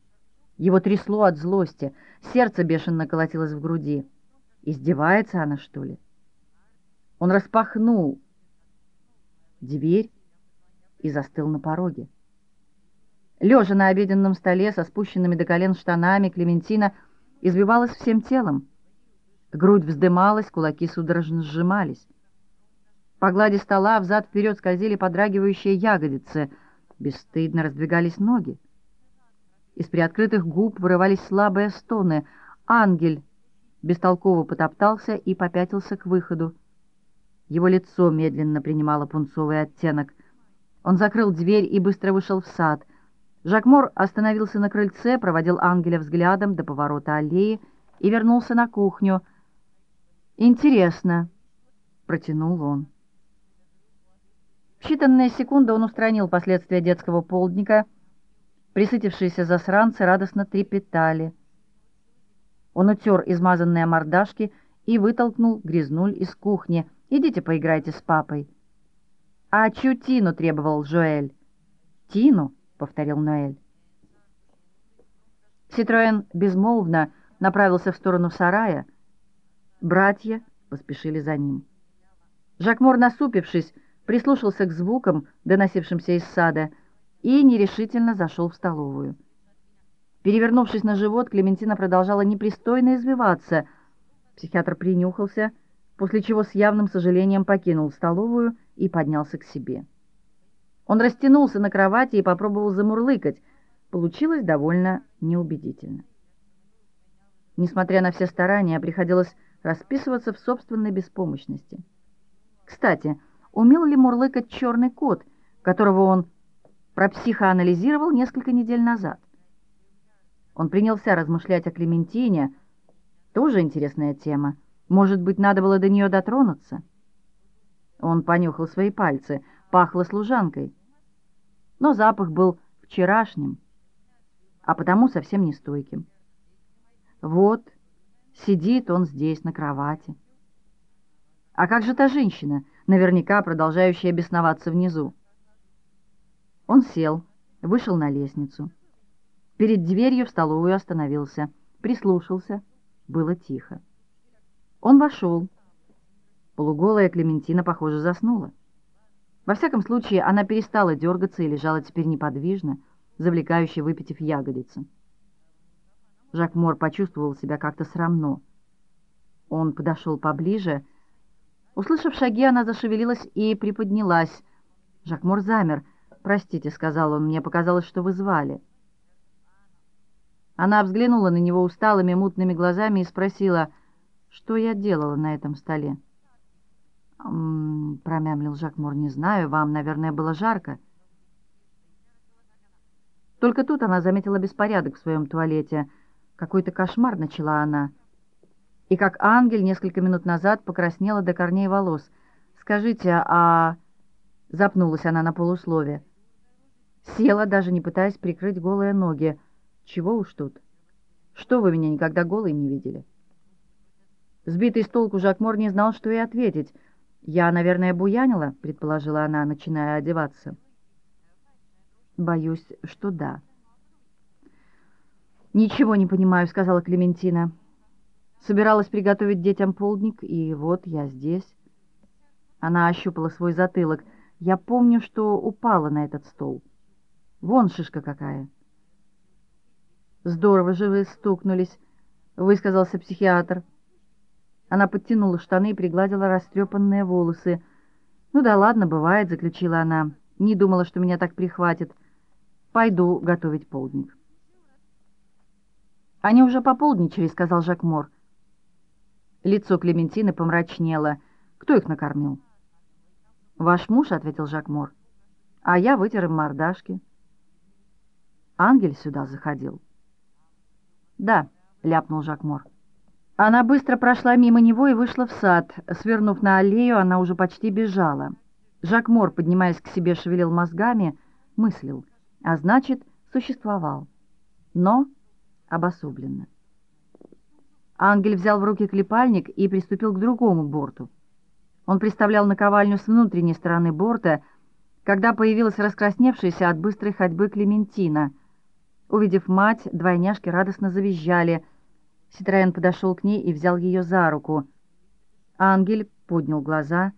Его трясло от злости, сердце бешено колотилось в груди. Издевается она, что ли? Он распахнул дверь и застыл на пороге. Лежа на обеденном столе со спущенными до колен штанами, Клементина избивалась всем телом. Грудь вздымалась, кулаки судорожно сжимались. По глади стола взад-вперед скользили подрагивающие ягодицы, бесстыдно раздвигались ноги. Из приоткрытых губ вырывались слабые стоны. Ангель бестолково потоптался и попятился к выходу. Его лицо медленно принимало пунцовый оттенок. Он закрыл дверь и быстро вышел в сад. Жакмор остановился на крыльце, проводил ангеля взглядом до поворота аллеи и вернулся на кухню. «Интересно», — протянул он. В считанные секунды он устранил последствия детского полдника — Присытившиеся засранцы радостно трепетали. Он утер измазанные мордашки и вытолкнул грязнуль из кухни. «Идите поиграйте с папой». «А чью Тину?» — требовал Жоэль. «Тину?» — повторил Ноэль. Ситроен безмолвно направился в сторону сарая. Братья поспешили за ним. Жакмор, насупившись, прислушался к звукам, доносившимся из сада, и нерешительно зашел в столовую. Перевернувшись на живот, Клементина продолжала непристойно извиваться. Психиатр принюхался, после чего с явным сожалением покинул столовую и поднялся к себе. Он растянулся на кровати и попробовал замурлыкать. Получилось довольно неубедительно. Несмотря на все старания, приходилось расписываться в собственной беспомощности. Кстати, умел ли мурлыкать черный кот, которого он пропсихоанализировал несколько недель назад. Он принялся размышлять о Клементине. Тоже интересная тема. Может быть, надо было до нее дотронуться? Он понюхал свои пальцы. Пахло служанкой. Но запах был вчерашним, а потому совсем не стойким. Вот, сидит он здесь, на кровати. А как же та женщина, наверняка продолжающая бесноваться внизу? Он сел, вышел на лестницу. Перед дверью в столовую остановился, прислушался. Было тихо. Он вошел. Полуголая Клементина, похоже, заснула. Во всяком случае, она перестала дергаться и лежала теперь неподвижно, завлекающе выпитив ягодицы. Жак Мор почувствовал себя как-то срамно. Он подошел поближе. Услышав шаги, она зашевелилась и приподнялась. Жак Мор замер. «Простите», — сказал он, — «мне показалось, что вы звали». Она взглянула на него усталыми мутными глазами и спросила, что я делала на этом столе. «М -м, промямлил Жакмур, не знаю, вам, наверное, было жарко. Только тут она заметила беспорядок в своем туалете. Какой-то кошмар начала она. И как ангел несколько минут назад покраснела до корней волос. «Скажите, а...» Запнулась она на полуслове. Села, даже не пытаясь прикрыть голые ноги. Чего уж тут? Что вы меня никогда голой не видели? Сбитый с толку Жакмор не знал, что и ответить. «Я, наверное, буянила», — предположила она, начиная одеваться. «Боюсь, что да». «Ничего не понимаю», — сказала Клементина. «Собиралась приготовить детям полдник, и вот я здесь». Она ощупала свой затылок. «Я помню, что упала на этот стол. Вон шишка какая». «Здорово же вы стукнулись», — высказался психиатр. Она подтянула штаны и пригладила растрепанные волосы. «Ну да ладно, бывает», — заключила она. «Не думала, что меня так прихватит. Пойду готовить полдник». «Они уже пополдничали», — сказал Жак Мор. Лицо Клементины помрачнело. «Кто их накормил?» «Ваш муж», — ответил Жак Мор. «А я вытер им мордашки». «Ангель сюда заходил». «Да», — ляпнул Жакмор. Она быстро прошла мимо него и вышла в сад. Свернув на аллею, она уже почти бежала. Жакмор, поднимаясь к себе, шевелил мозгами, мыслил, а значит, существовал. Но обособленно. Ангель взял в руки клепальник и приступил к другому борту. Он представлял наковальню с внутренней стороны борта, когда появилась раскрасневшаяся от быстрой ходьбы Клементина — Увидев мать, двойняшки радостно завизжали. Ситроен подошел к ней и взял ее за руку. Ангель поднял глаза,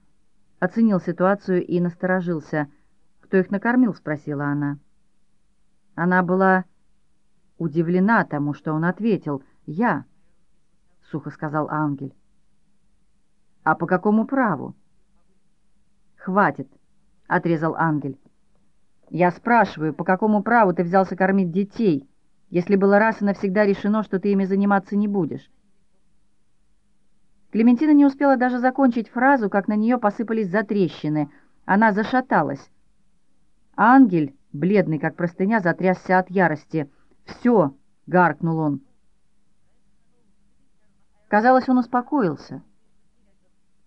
оценил ситуацию и насторожился. «Кто их накормил?» — спросила она. Она была удивлена тому, что он ответил. «Я», — сухо сказал Ангель. «А по какому праву?» «Хватит», — отрезал Ангель. Я спрашиваю, по какому праву ты взялся кормить детей, если было раз и навсегда решено, что ты ими заниматься не будешь? Клементина не успела даже закончить фразу, как на нее посыпались затрещины. Она зашаталась. Ангель, бледный как простыня, затрясся от ярости. «Все!» — гаркнул он. Казалось, он успокоился.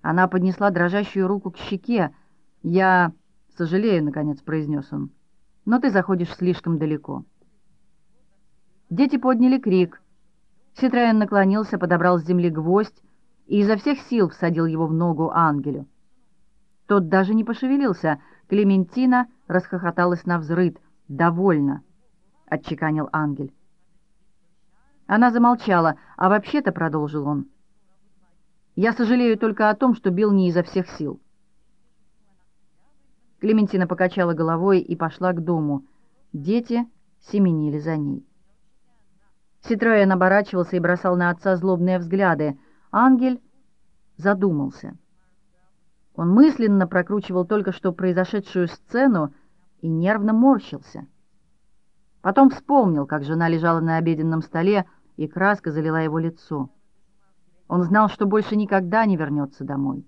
Она поднесла дрожащую руку к щеке. «Я...» «Сожалею», — наконец произнес он, — «но ты заходишь слишком далеко». Дети подняли крик. Ситроен наклонился, подобрал с земли гвоздь и изо всех сил всадил его в ногу ангелю. Тот даже не пошевелился. Клементина расхохоталась на взрыд. «Довольно», — отчеканил ангель. Она замолчала, а вообще-то, — продолжил он, — я сожалею только о том, что бил не изо всех сил. Клементина покачала головой и пошла к дому. Дети семенили за ней. Ситроен оборачивался и бросал на отца злобные взгляды. Ангель задумался. Он мысленно прокручивал только что произошедшую сцену и нервно морщился. Потом вспомнил, как жена лежала на обеденном столе, и краска залила его лицо. Он знал, что больше никогда не вернется домой.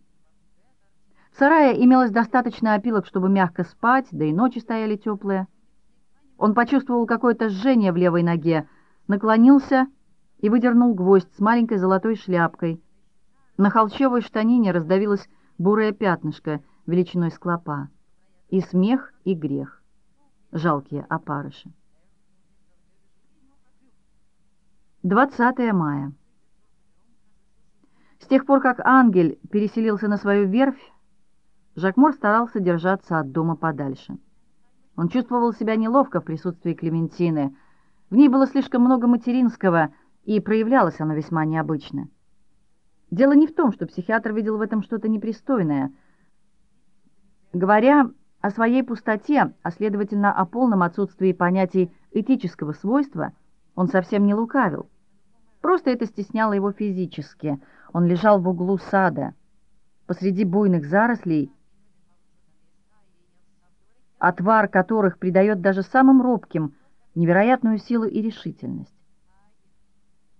В сарае имелось достаточно опилок, чтобы мягко спать, да и ночи стояли теплые. Он почувствовал какое-то жжение в левой ноге, наклонился и выдернул гвоздь с маленькой золотой шляпкой. На холщовой штанине раздавилось бурое пятнышко величиной с клопа. И смех, и грех. Жалкие опарыши. 20 мая. С тех пор, как Ангель переселился на свою верфь, Жакмор старался держаться от дома подальше. Он чувствовал себя неловко в присутствии Клементины. В ней было слишком много материнского, и проявлялось оно весьма необычно. Дело не в том, что психиатр видел в этом что-то непристойное. Говоря о своей пустоте, а следовательно о полном отсутствии понятий этического свойства, он совсем не лукавил. Просто это стесняло его физически. Он лежал в углу сада, посреди буйных зарослей, отвар которых придает даже самым робким невероятную силу и решительность.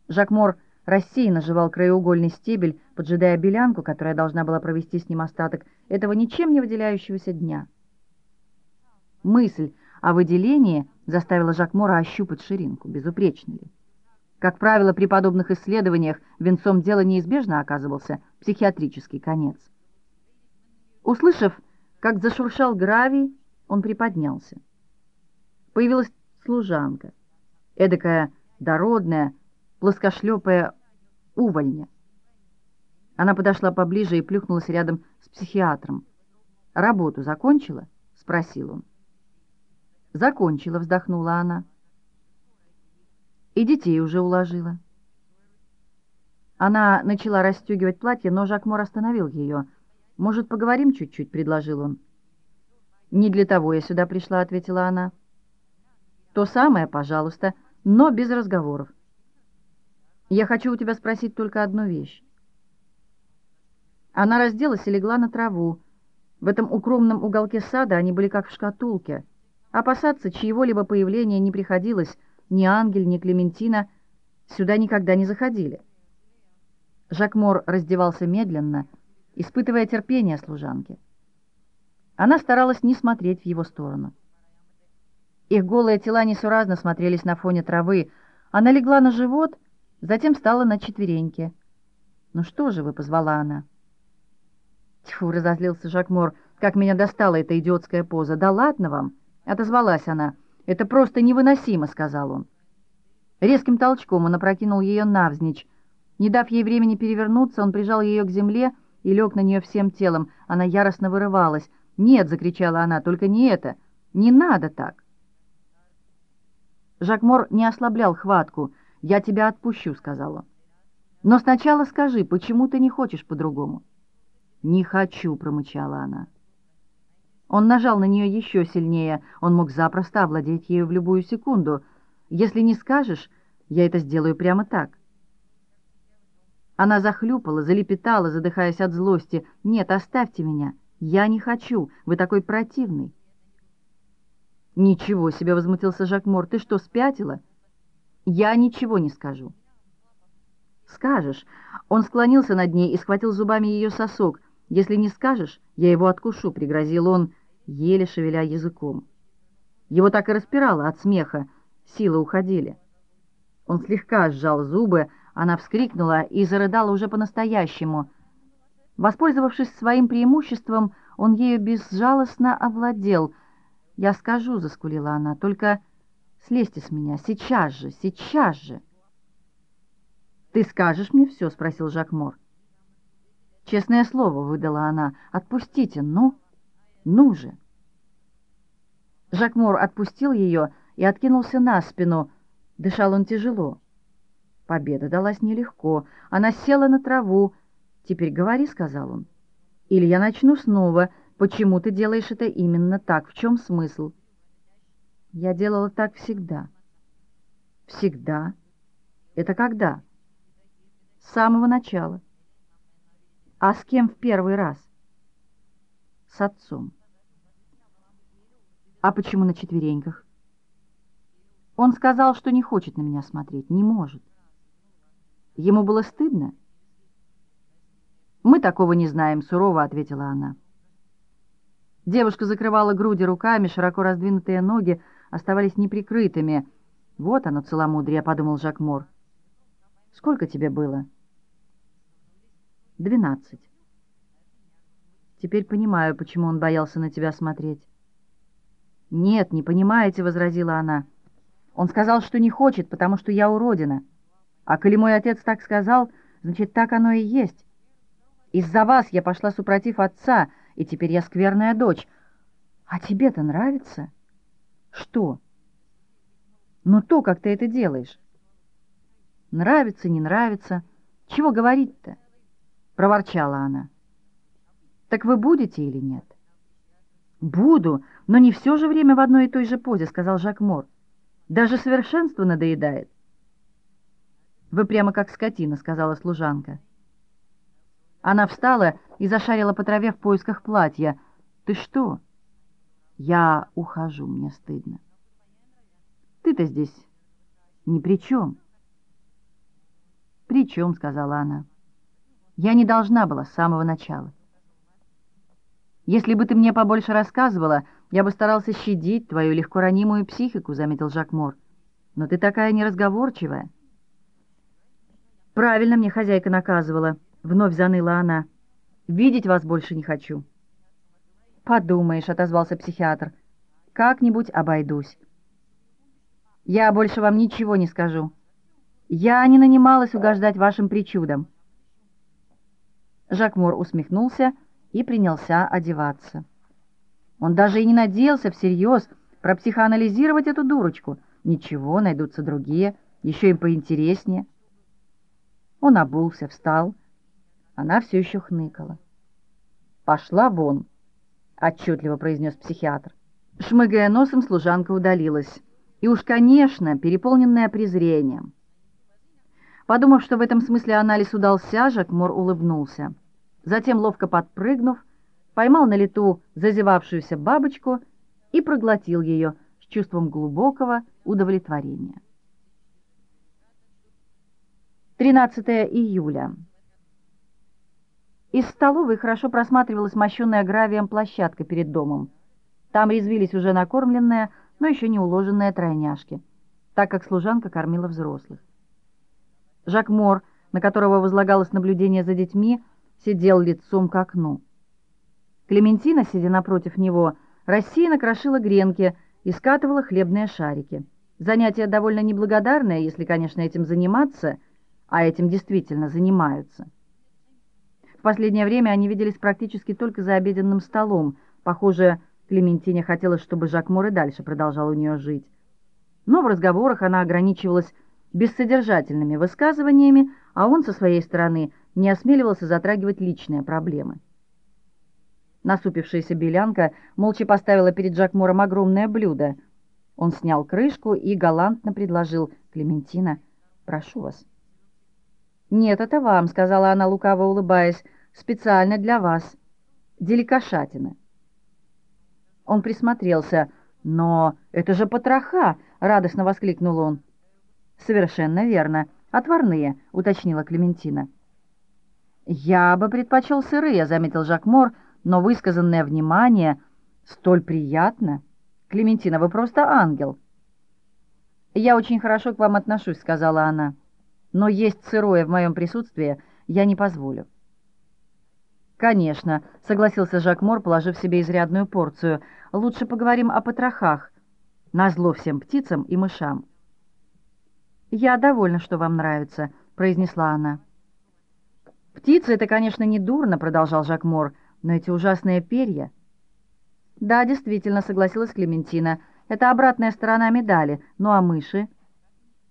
Жакмор рассеянно жевал краеугольный стебель, поджидая белянку, которая должна была провести с ним остаток этого ничем не выделяющегося дня. Мысль о выделении заставила Жакмора ощупать ширинку, безупречно ли. Как правило, при подобных исследованиях венцом дела неизбежно оказывался психиатрический конец. Услышав, как зашуршал гравий, он приподнялся. Появилась служанка, эдакая дородная, плоскошлепая увольня. Она подошла поближе и плюхнулась рядом с психиатром. «Работу закончила?» — спросил он. «Закончила», — вздохнула она. «И детей уже уложила». Она начала расстегивать платье, но Жакмор остановил ее. «Может, поговорим чуть-чуть?» — предложил он. «Не для того я сюда пришла», — ответила она. «То самое, пожалуйста, но без разговоров. Я хочу у тебя спросить только одну вещь». Она разделась и легла на траву. В этом укромном уголке сада они были как в шкатулке. Опасаться чьего-либо появления не приходилось. Ни Ангель, ни Клементина сюда никогда не заходили. Жакмор раздевался медленно, испытывая терпение служанки. Она старалась не смотреть в его сторону. Их голые тела несуразно смотрелись на фоне травы. Она легла на живот, затем встала на четвереньки. «Ну что же вы?» — позвала она. «Тьфу!» — разозлился Жакмор. «Как меня достала эта идиотская поза! Да ладно вам!» — отозвалась она. «Это просто невыносимо!» — сказал он. Резким толчком он опрокинул ее навзничь. Не дав ей времени перевернуться, он прижал ее к земле и лег на нее всем телом. Она яростно вырывалась. «Нет!» — закричала она. «Только не это! Не надо так!» Жакмор не ослаблял хватку. «Я тебя отпущу», — сказал он. «Но сначала скажи, почему ты не хочешь по-другому?» «Не хочу», — промычала она. Он нажал на нее еще сильнее. Он мог запросто овладеть ею в любую секунду. «Если не скажешь, я это сделаю прямо так». Она захлюпала, залепетала, задыхаясь от злости. «Нет, оставьте меня!» «Я не хочу! Вы такой противный!» «Ничего себе!» — возмутился Жакмор. «Ты что, спятила?» «Я ничего не скажу». «Скажешь!» Он склонился над ней и схватил зубами ее сосок. «Если не скажешь, я его откушу», — пригрозил он, еле шевеля языком. Его так и распирало от смеха, силы уходили. Он слегка сжал зубы, она вскрикнула и зарыдала уже по-настоящему — Воспользовавшись своим преимуществом, он ею безжалостно овладел. «Я скажу», — заскулила она, — «только слезьте с меня, сейчас же, сейчас же». «Ты скажешь мне все?» — спросил Жакмор. «Честное слово», — выдала она, — «отпустите, ну, ну же». Жакмор отпустил ее и откинулся на спину. Дышал он тяжело. Победа далась нелегко. Она села на траву, «Теперь говори», — сказал он. «Или я начну снова. Почему ты делаешь это именно так? В чем смысл?» «Я делала так всегда». «Всегда? Это когда?» «С самого начала». «А с кем в первый раз?» «С отцом». «А почему на четвереньках?» Он сказал, что не хочет на меня смотреть, не может. Ему было стыдно? «Мы такого не знаем», — сурово ответила она. Девушка закрывала груди руками, широко раздвинутые ноги оставались неприкрытыми. «Вот оно, целомудрие», — подумал Жак Мор. «Сколько тебе было?» «Двенадцать». «Теперь понимаю, почему он боялся на тебя смотреть». «Нет, не понимаете», — возразила она. «Он сказал, что не хочет, потому что я уродина. А коли мой отец так сказал, значит, так оно и есть. Из-за вас я пошла супротив отца, и теперь я скверная дочь. А тебе-то нравится?» «Что?» «Ну то, как ты это делаешь». «Нравится, не нравится. Чего говорить-то?» — проворчала она. «Так вы будете или нет?» «Буду, но не все же время в одной и той же позе», — сказал Жак Мор. «Даже совершенство надоедает». «Вы прямо как скотина», — сказала служанка. Она встала и зашарила по траве в поисках платья. «Ты что?» «Я ухожу, мне стыдно». «Ты-то здесь ни при чем». «При чем?» — сказала она. «Я не должна была с самого начала». «Если бы ты мне побольше рассказывала, я бы старался щадить твою легко ранимую психику», — заметил Жак Мор. «Но ты такая неразговорчивая». «Правильно мне хозяйка наказывала», — вновь заныла она. «Видеть вас больше не хочу». «Подумаешь», — отозвался психиатр. «Как-нибудь обойдусь». «Я больше вам ничего не скажу. Я не нанималась угождать вашим причудам». Жак Мор усмехнулся и принялся одеваться. Он даже и не надеялся всерьез пропсихоанализировать эту дурочку. Ничего, найдутся другие, еще и поинтереснее. Он обулся, встал. Она все еще хныкала. «Пошла вон», — отчетливо произнес психиатр. Шмыгая носом, служанка удалилась. И уж, конечно, переполненная презрением. Подумав, что в этом смысле анализ удался, Жак Мор улыбнулся. Затем, ловко подпрыгнув, поймал на лету зазевавшуюся бабочку и проглотил ее с чувством глубокого удовлетворения. 13 июля. Из столовой хорошо просматривалась мощенная гравием площадка перед домом. Там резвились уже накормленные, но еще не уложенные тройняшки, так как служанка кормила взрослых. Жак Мор, на которого возлагалось наблюдение за детьми, сидел лицом к окну. Клементина, сидя напротив него, рассеянно крошила гренки и скатывала хлебные шарики. Занятие довольно неблагодарное, если, конечно, этим заниматься, а этим действительно занимаются. Последнее время они виделись практически только за обеденным столом. Похоже, Клементине хотелось, чтобы Жак Мор и дальше продолжал у нее жить. Но в разговорах она ограничивалась бессодержательными высказываниями, а он со своей стороны не осмеливался затрагивать личные проблемы. Насупившаяся белянка молча поставила перед Жакмором огромное блюдо. Он снял крышку и галантно предложил «Клементина, прошу вас». «Нет, это вам», — сказала она, лукаво улыбаясь, — «специально для вас. Деликошатина». Он присмотрелся. «Но это же потроха!» — радостно воскликнул он. «Совершенно верно. Отварные», — уточнила Клементина. «Я бы предпочел сырые», — заметил Жак Мор, «но высказанное внимание столь приятно. Клементина, вы просто ангел». «Я очень хорошо к вам отношусь», — сказала она. «Но есть сырое в моем присутствии я не позволю». «Конечно», — согласился Жак Мор, положив себе изрядную порцию. «Лучше поговорим о потрохах. Назло всем птицам и мышам». «Я довольна, что вам нравится», — произнесла она. «Птицы — это, конечно, не дурно», — продолжал Жак Мор, «но эти ужасные перья...» «Да, действительно», — согласилась Клементина, «это обратная сторона медали. Ну а мыши?»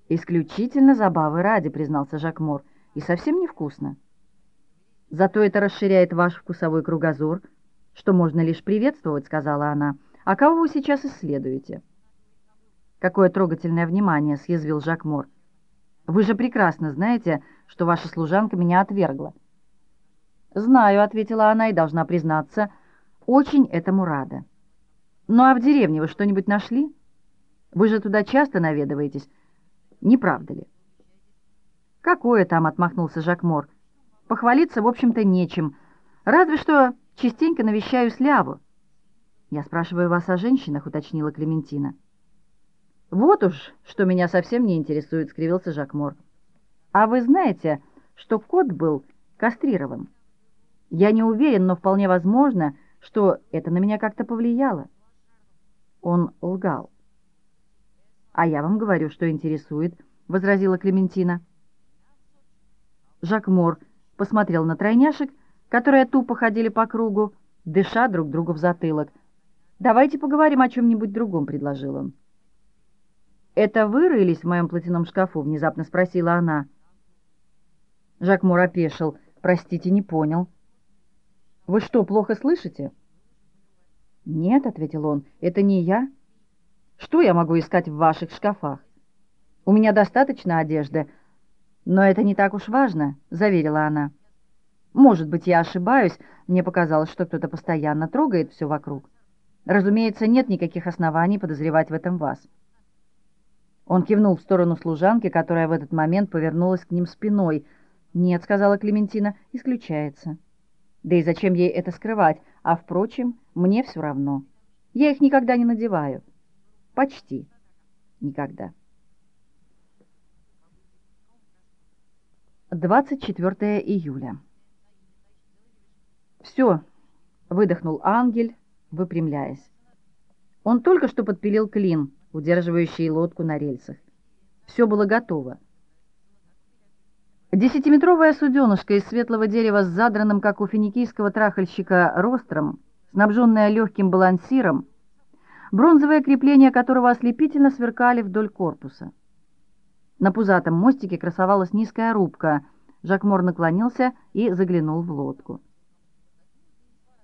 «Исключительно забавы ради», — признался Жак Мор, «и совсем невкусно». «Зато это расширяет ваш вкусовой кругозор, что можно лишь приветствовать», — сказала она. «А кого вы сейчас исследуете?» «Какое трогательное внимание», — съязвил Жак Мор. «Вы же прекрасно знаете, что ваша служанка меня отвергла». «Знаю», — ответила она, и должна признаться, очень этому рада. «Ну а в деревне вы что-нибудь нашли? Вы же туда часто наведываетесь, не правда ли?» «Какое там?» — отмахнулся Жак Мор. «Похвалиться, в общем-то, нечем. Разве что частенько навещаю сляву». «Я спрашиваю вас о женщинах», — уточнила Клементина. «Вот уж, что меня совсем не интересует», — скривился Жакмор. «А вы знаете, что кот был кастрирован? Я не уверен, но вполне возможно, что это на меня как-то повлияло». Он лгал. «А я вам говорю, что интересует», — возразила Клементина. Жакмор посмотрел на тройняшек, которые тупо ходили по кругу, дыша друг другу в затылок. «Давайте поговорим о чем-нибудь другом», — предложил он. «Это вы рылись в моем платяном шкафу?» — внезапно спросила она. Жак Мур опешил. «Простите, не понял». «Вы что, плохо слышите?» «Нет», — ответил он, — «это не я. Что я могу искать в ваших шкафах? У меня достаточно одежды, но это не так уж важно», — заверила она. «Может быть, я ошибаюсь, мне показалось, что кто-то постоянно трогает все вокруг. Разумеется, нет никаких оснований подозревать в этом вас». Он кивнул в сторону служанки, которая в этот момент повернулась к ним спиной. «Нет», — сказала Клементина, — «исключается». «Да и зачем ей это скрывать? А, впрочем, мне все равно. Я их никогда не надеваю. Почти никогда». 24 июля. «Все», — выдохнул ангель, выпрямляясь. Он только что подпилил клин — удерживающие лодку на рельсах. Все было готово. Десятиметровая суденышка из светлого дерева с задранным, как у финикийского трахальщика, ростром, снабженная легким балансиром, бронзовые крепления которого ослепительно сверкали вдоль корпуса. На пузатом мостике красовалась низкая рубка. Жакмор наклонился и заглянул в лодку.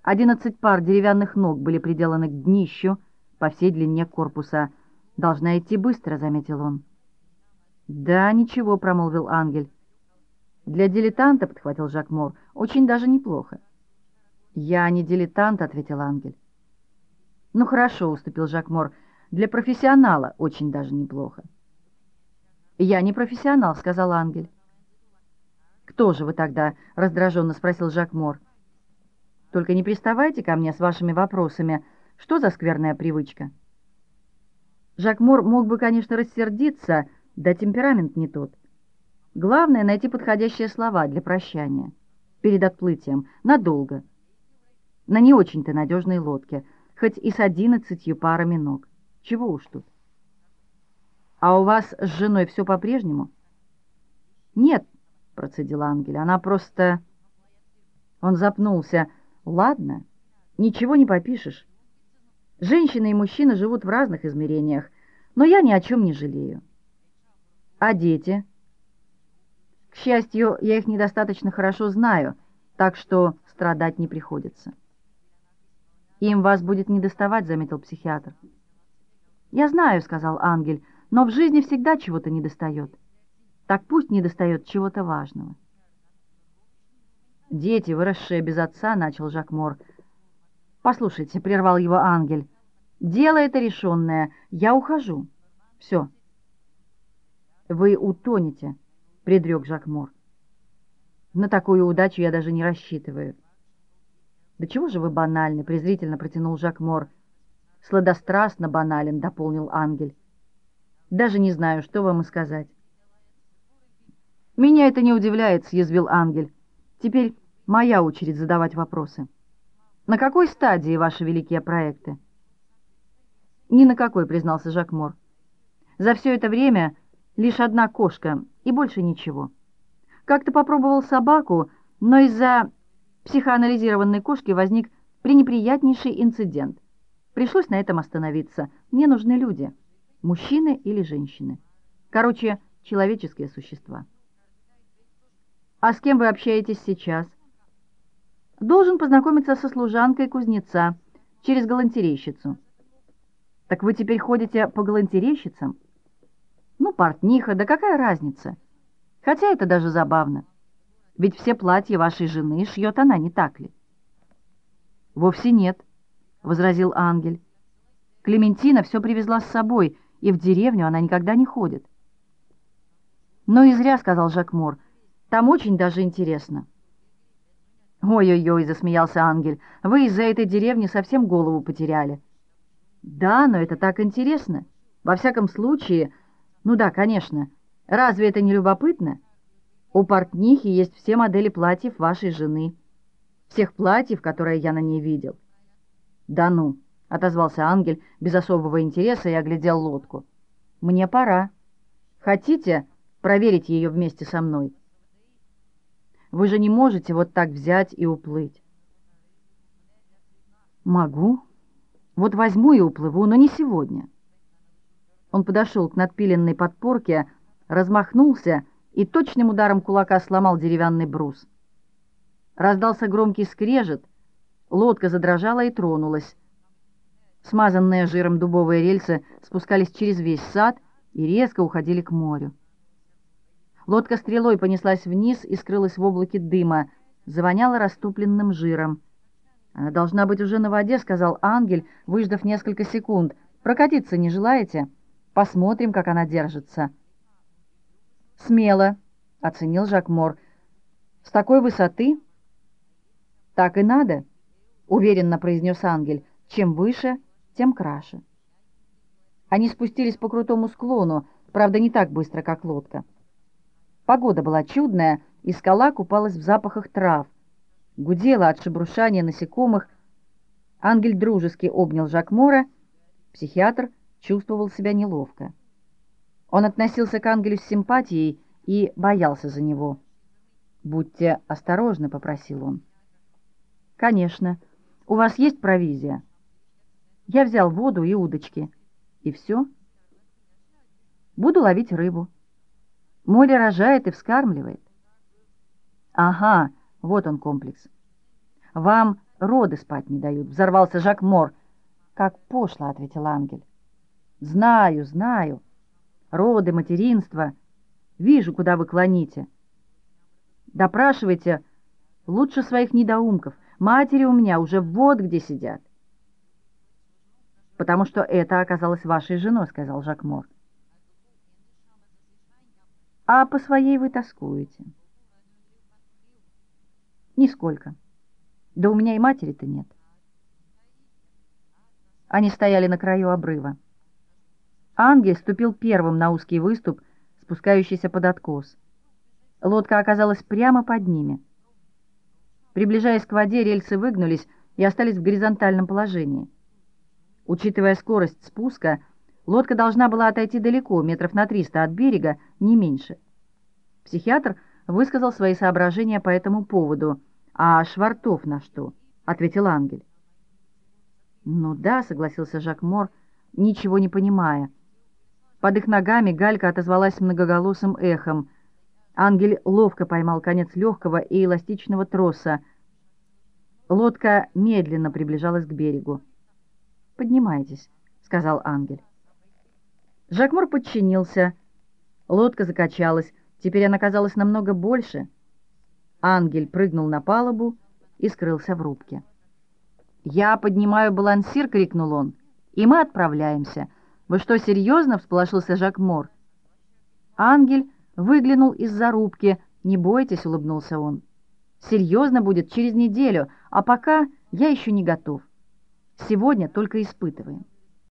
Одиннадцать пар деревянных ног были приделаны к днищу по всей длине корпуса – «Должна идти быстро», — заметил он. «Да, ничего», — промолвил ангель. «Для дилетанта», — подхватил Жак Мор, — «очень даже неплохо». «Я не дилетант», — ответил ангель. «Ну хорошо», — уступил Жак Мор, — «для профессионала очень даже неплохо». «Я не профессионал», — сказал ангель. «Кто же вы тогда?» — раздраженно спросил Жак Мор. «Только не приставайте ко мне с вашими вопросами. Что за скверная привычка?» Жак Мор мог бы, конечно, рассердиться, да темперамент не тот. Главное — найти подходящие слова для прощания. Перед отплытием. Надолго. На не очень-то надежной лодке, хоть и с одиннадцатью парами ног. Чего уж тут. «А у вас с женой все по-прежнему?» «Нет», — процедил ангель, — «она просто...» Он запнулся. «Ладно, ничего не попишешь. Женщины и мужчины живут в разных измерениях, но я ни о чем не жалею. А дети? К счастью, я их недостаточно хорошо знаю, так что страдать не приходится. «Им вас будет недоставать», — заметил психиатр. «Я знаю», — сказал Ангель, — «но в жизни всегда чего-то недостает. Так пусть недостает чего-то важного». «Дети, выросшие без отца», — начал Жак Мор, — «Послушайте», — прервал его ангель, — «дело это решенное, я ухожу. Все». «Вы утонете», — предрек Жакмор. «На такую удачу я даже не рассчитываю». «Да чего же вы банальны?» — презрительно протянул Жакмор. «Сладострастно банален», — дополнил ангель. «Даже не знаю, что вам и сказать». «Меня это не удивляет», — съязвил ангель. «Теперь моя очередь задавать вопросы». На какой стадии ваши великие проекты? Ни на какой, признался Жак Мор. За все это время лишь одна кошка и больше ничего. Как-то попробовал собаку, но из-за психоанализированной кошки возник пренеприятнейший инцидент. Пришлось на этом остановиться. Мне нужны люди. Мужчины или женщины. Короче, человеческие существа. А с кем вы общаетесь сейчас? должен познакомиться со служанкой кузнеца через галантерейщицу. Так вы теперь ходите по галантерейщицам? Ну, портниха, да какая разница? Хотя это даже забавно. Ведь все платья вашей жены шьет она, не так ли? Вовсе нет, — возразил Ангель. Клементина все привезла с собой, и в деревню она никогда не ходит. «Ну и зря», — сказал Жак Мор, — «там очень даже интересно». «Ой-ой-ой», — засмеялся ангель, — «вы из-за этой деревни совсем голову потеряли». «Да, но это так интересно. Во всяком случае, ну да, конечно, разве это не любопытно? У портнихи есть все модели платьев вашей жены. Всех платьев, которые я на ней видел. Да ну, отозвался Ангель без особого интереса и оглядел лодку. Мне пора. Хотите проверить ее вместе со мной? Вы же не можете вот так взять и уплыть. Могу. Вот возьму и уплыву, но не сегодня. Он подошел к надпиленной подпорке, размахнулся и точным ударом кулака сломал деревянный брус. Раздался громкий скрежет, лодка задрожала и тронулась. Смазанные жиром дубовые рельсы спускались через весь сад и резко уходили к морю. Лодка стрелой понеслась вниз и скрылась в облаке дыма, завоняла растопленным жиром. «Она должна быть уже на воде», — сказал ангель, выждав несколько секунд. «Прокатиться не желаете? Посмотрим, как она держится». «Смело», — оценил Жак Мор. «С такой высоты...» «Так и надо», — уверенно произнес ангель. «Чем выше, тем краше». Они спустились по крутому склону, правда, не так быстро, как лодка. Погода была чудная, и скала купалась в запахах трав. Гудела от шебрушания насекомых. Ангель дружески обнял Жак Мора. Психиатр чувствовал себя неловко. Он относился к ангелю с симпатией и боялся за него. «Будьте осторожны», — попросил он. «Конечно. У вас есть провизия?» «Я взял воду и удочки. И все?» «Буду ловить рыбу. Моля рожает и вскармливает». «Ага, вот он комплекс. Вам роды спать не дают», — взорвался Жак Мор. «Как пошло», — ответил ангель. «Знаю, знаю» роды, материнство. Вижу, куда вы клоните. Допрашивайте лучше своих недоумков. Матери у меня уже вот где сидят. Потому что это оказалась вашей женой, сказал Жак Мор. А по своей вы тоскуете? Нисколько. Да у меня и матери-то нет. Они стояли на краю обрыва. Ангель ступил первым на узкий выступ, спускающийся под откос. Лодка оказалась прямо под ними. Приближаясь к воде, рельсы выгнулись и остались в горизонтальном положении. Учитывая скорость спуска, лодка должна была отойти далеко, метров на 300 от берега, не меньше. Психиатр высказал свои соображения по этому поводу. «А швартов на что?» — ответил Ангель. «Ну да», — согласился Жак Мор, ничего не понимая. Под их ногами галька отозвалась многоголосым эхом. Ангель ловко поймал конец легкого и эластичного троса. Лодка медленно приближалась к берегу. «Поднимайтесь», — сказал ангель. Жакмур подчинился. Лодка закачалась. Теперь она казалась намного больше. Ангель прыгнул на палубу и скрылся в рубке. «Я поднимаю балансир!» — крикнул он. «И мы отправляемся!» «Вы что, серьезно?» — всполошился Жак Мор. Ангель выглянул из-за рубки. «Не бойтесь», — улыбнулся он. «Серьезно будет через неделю, а пока я еще не готов. Сегодня только испытываем».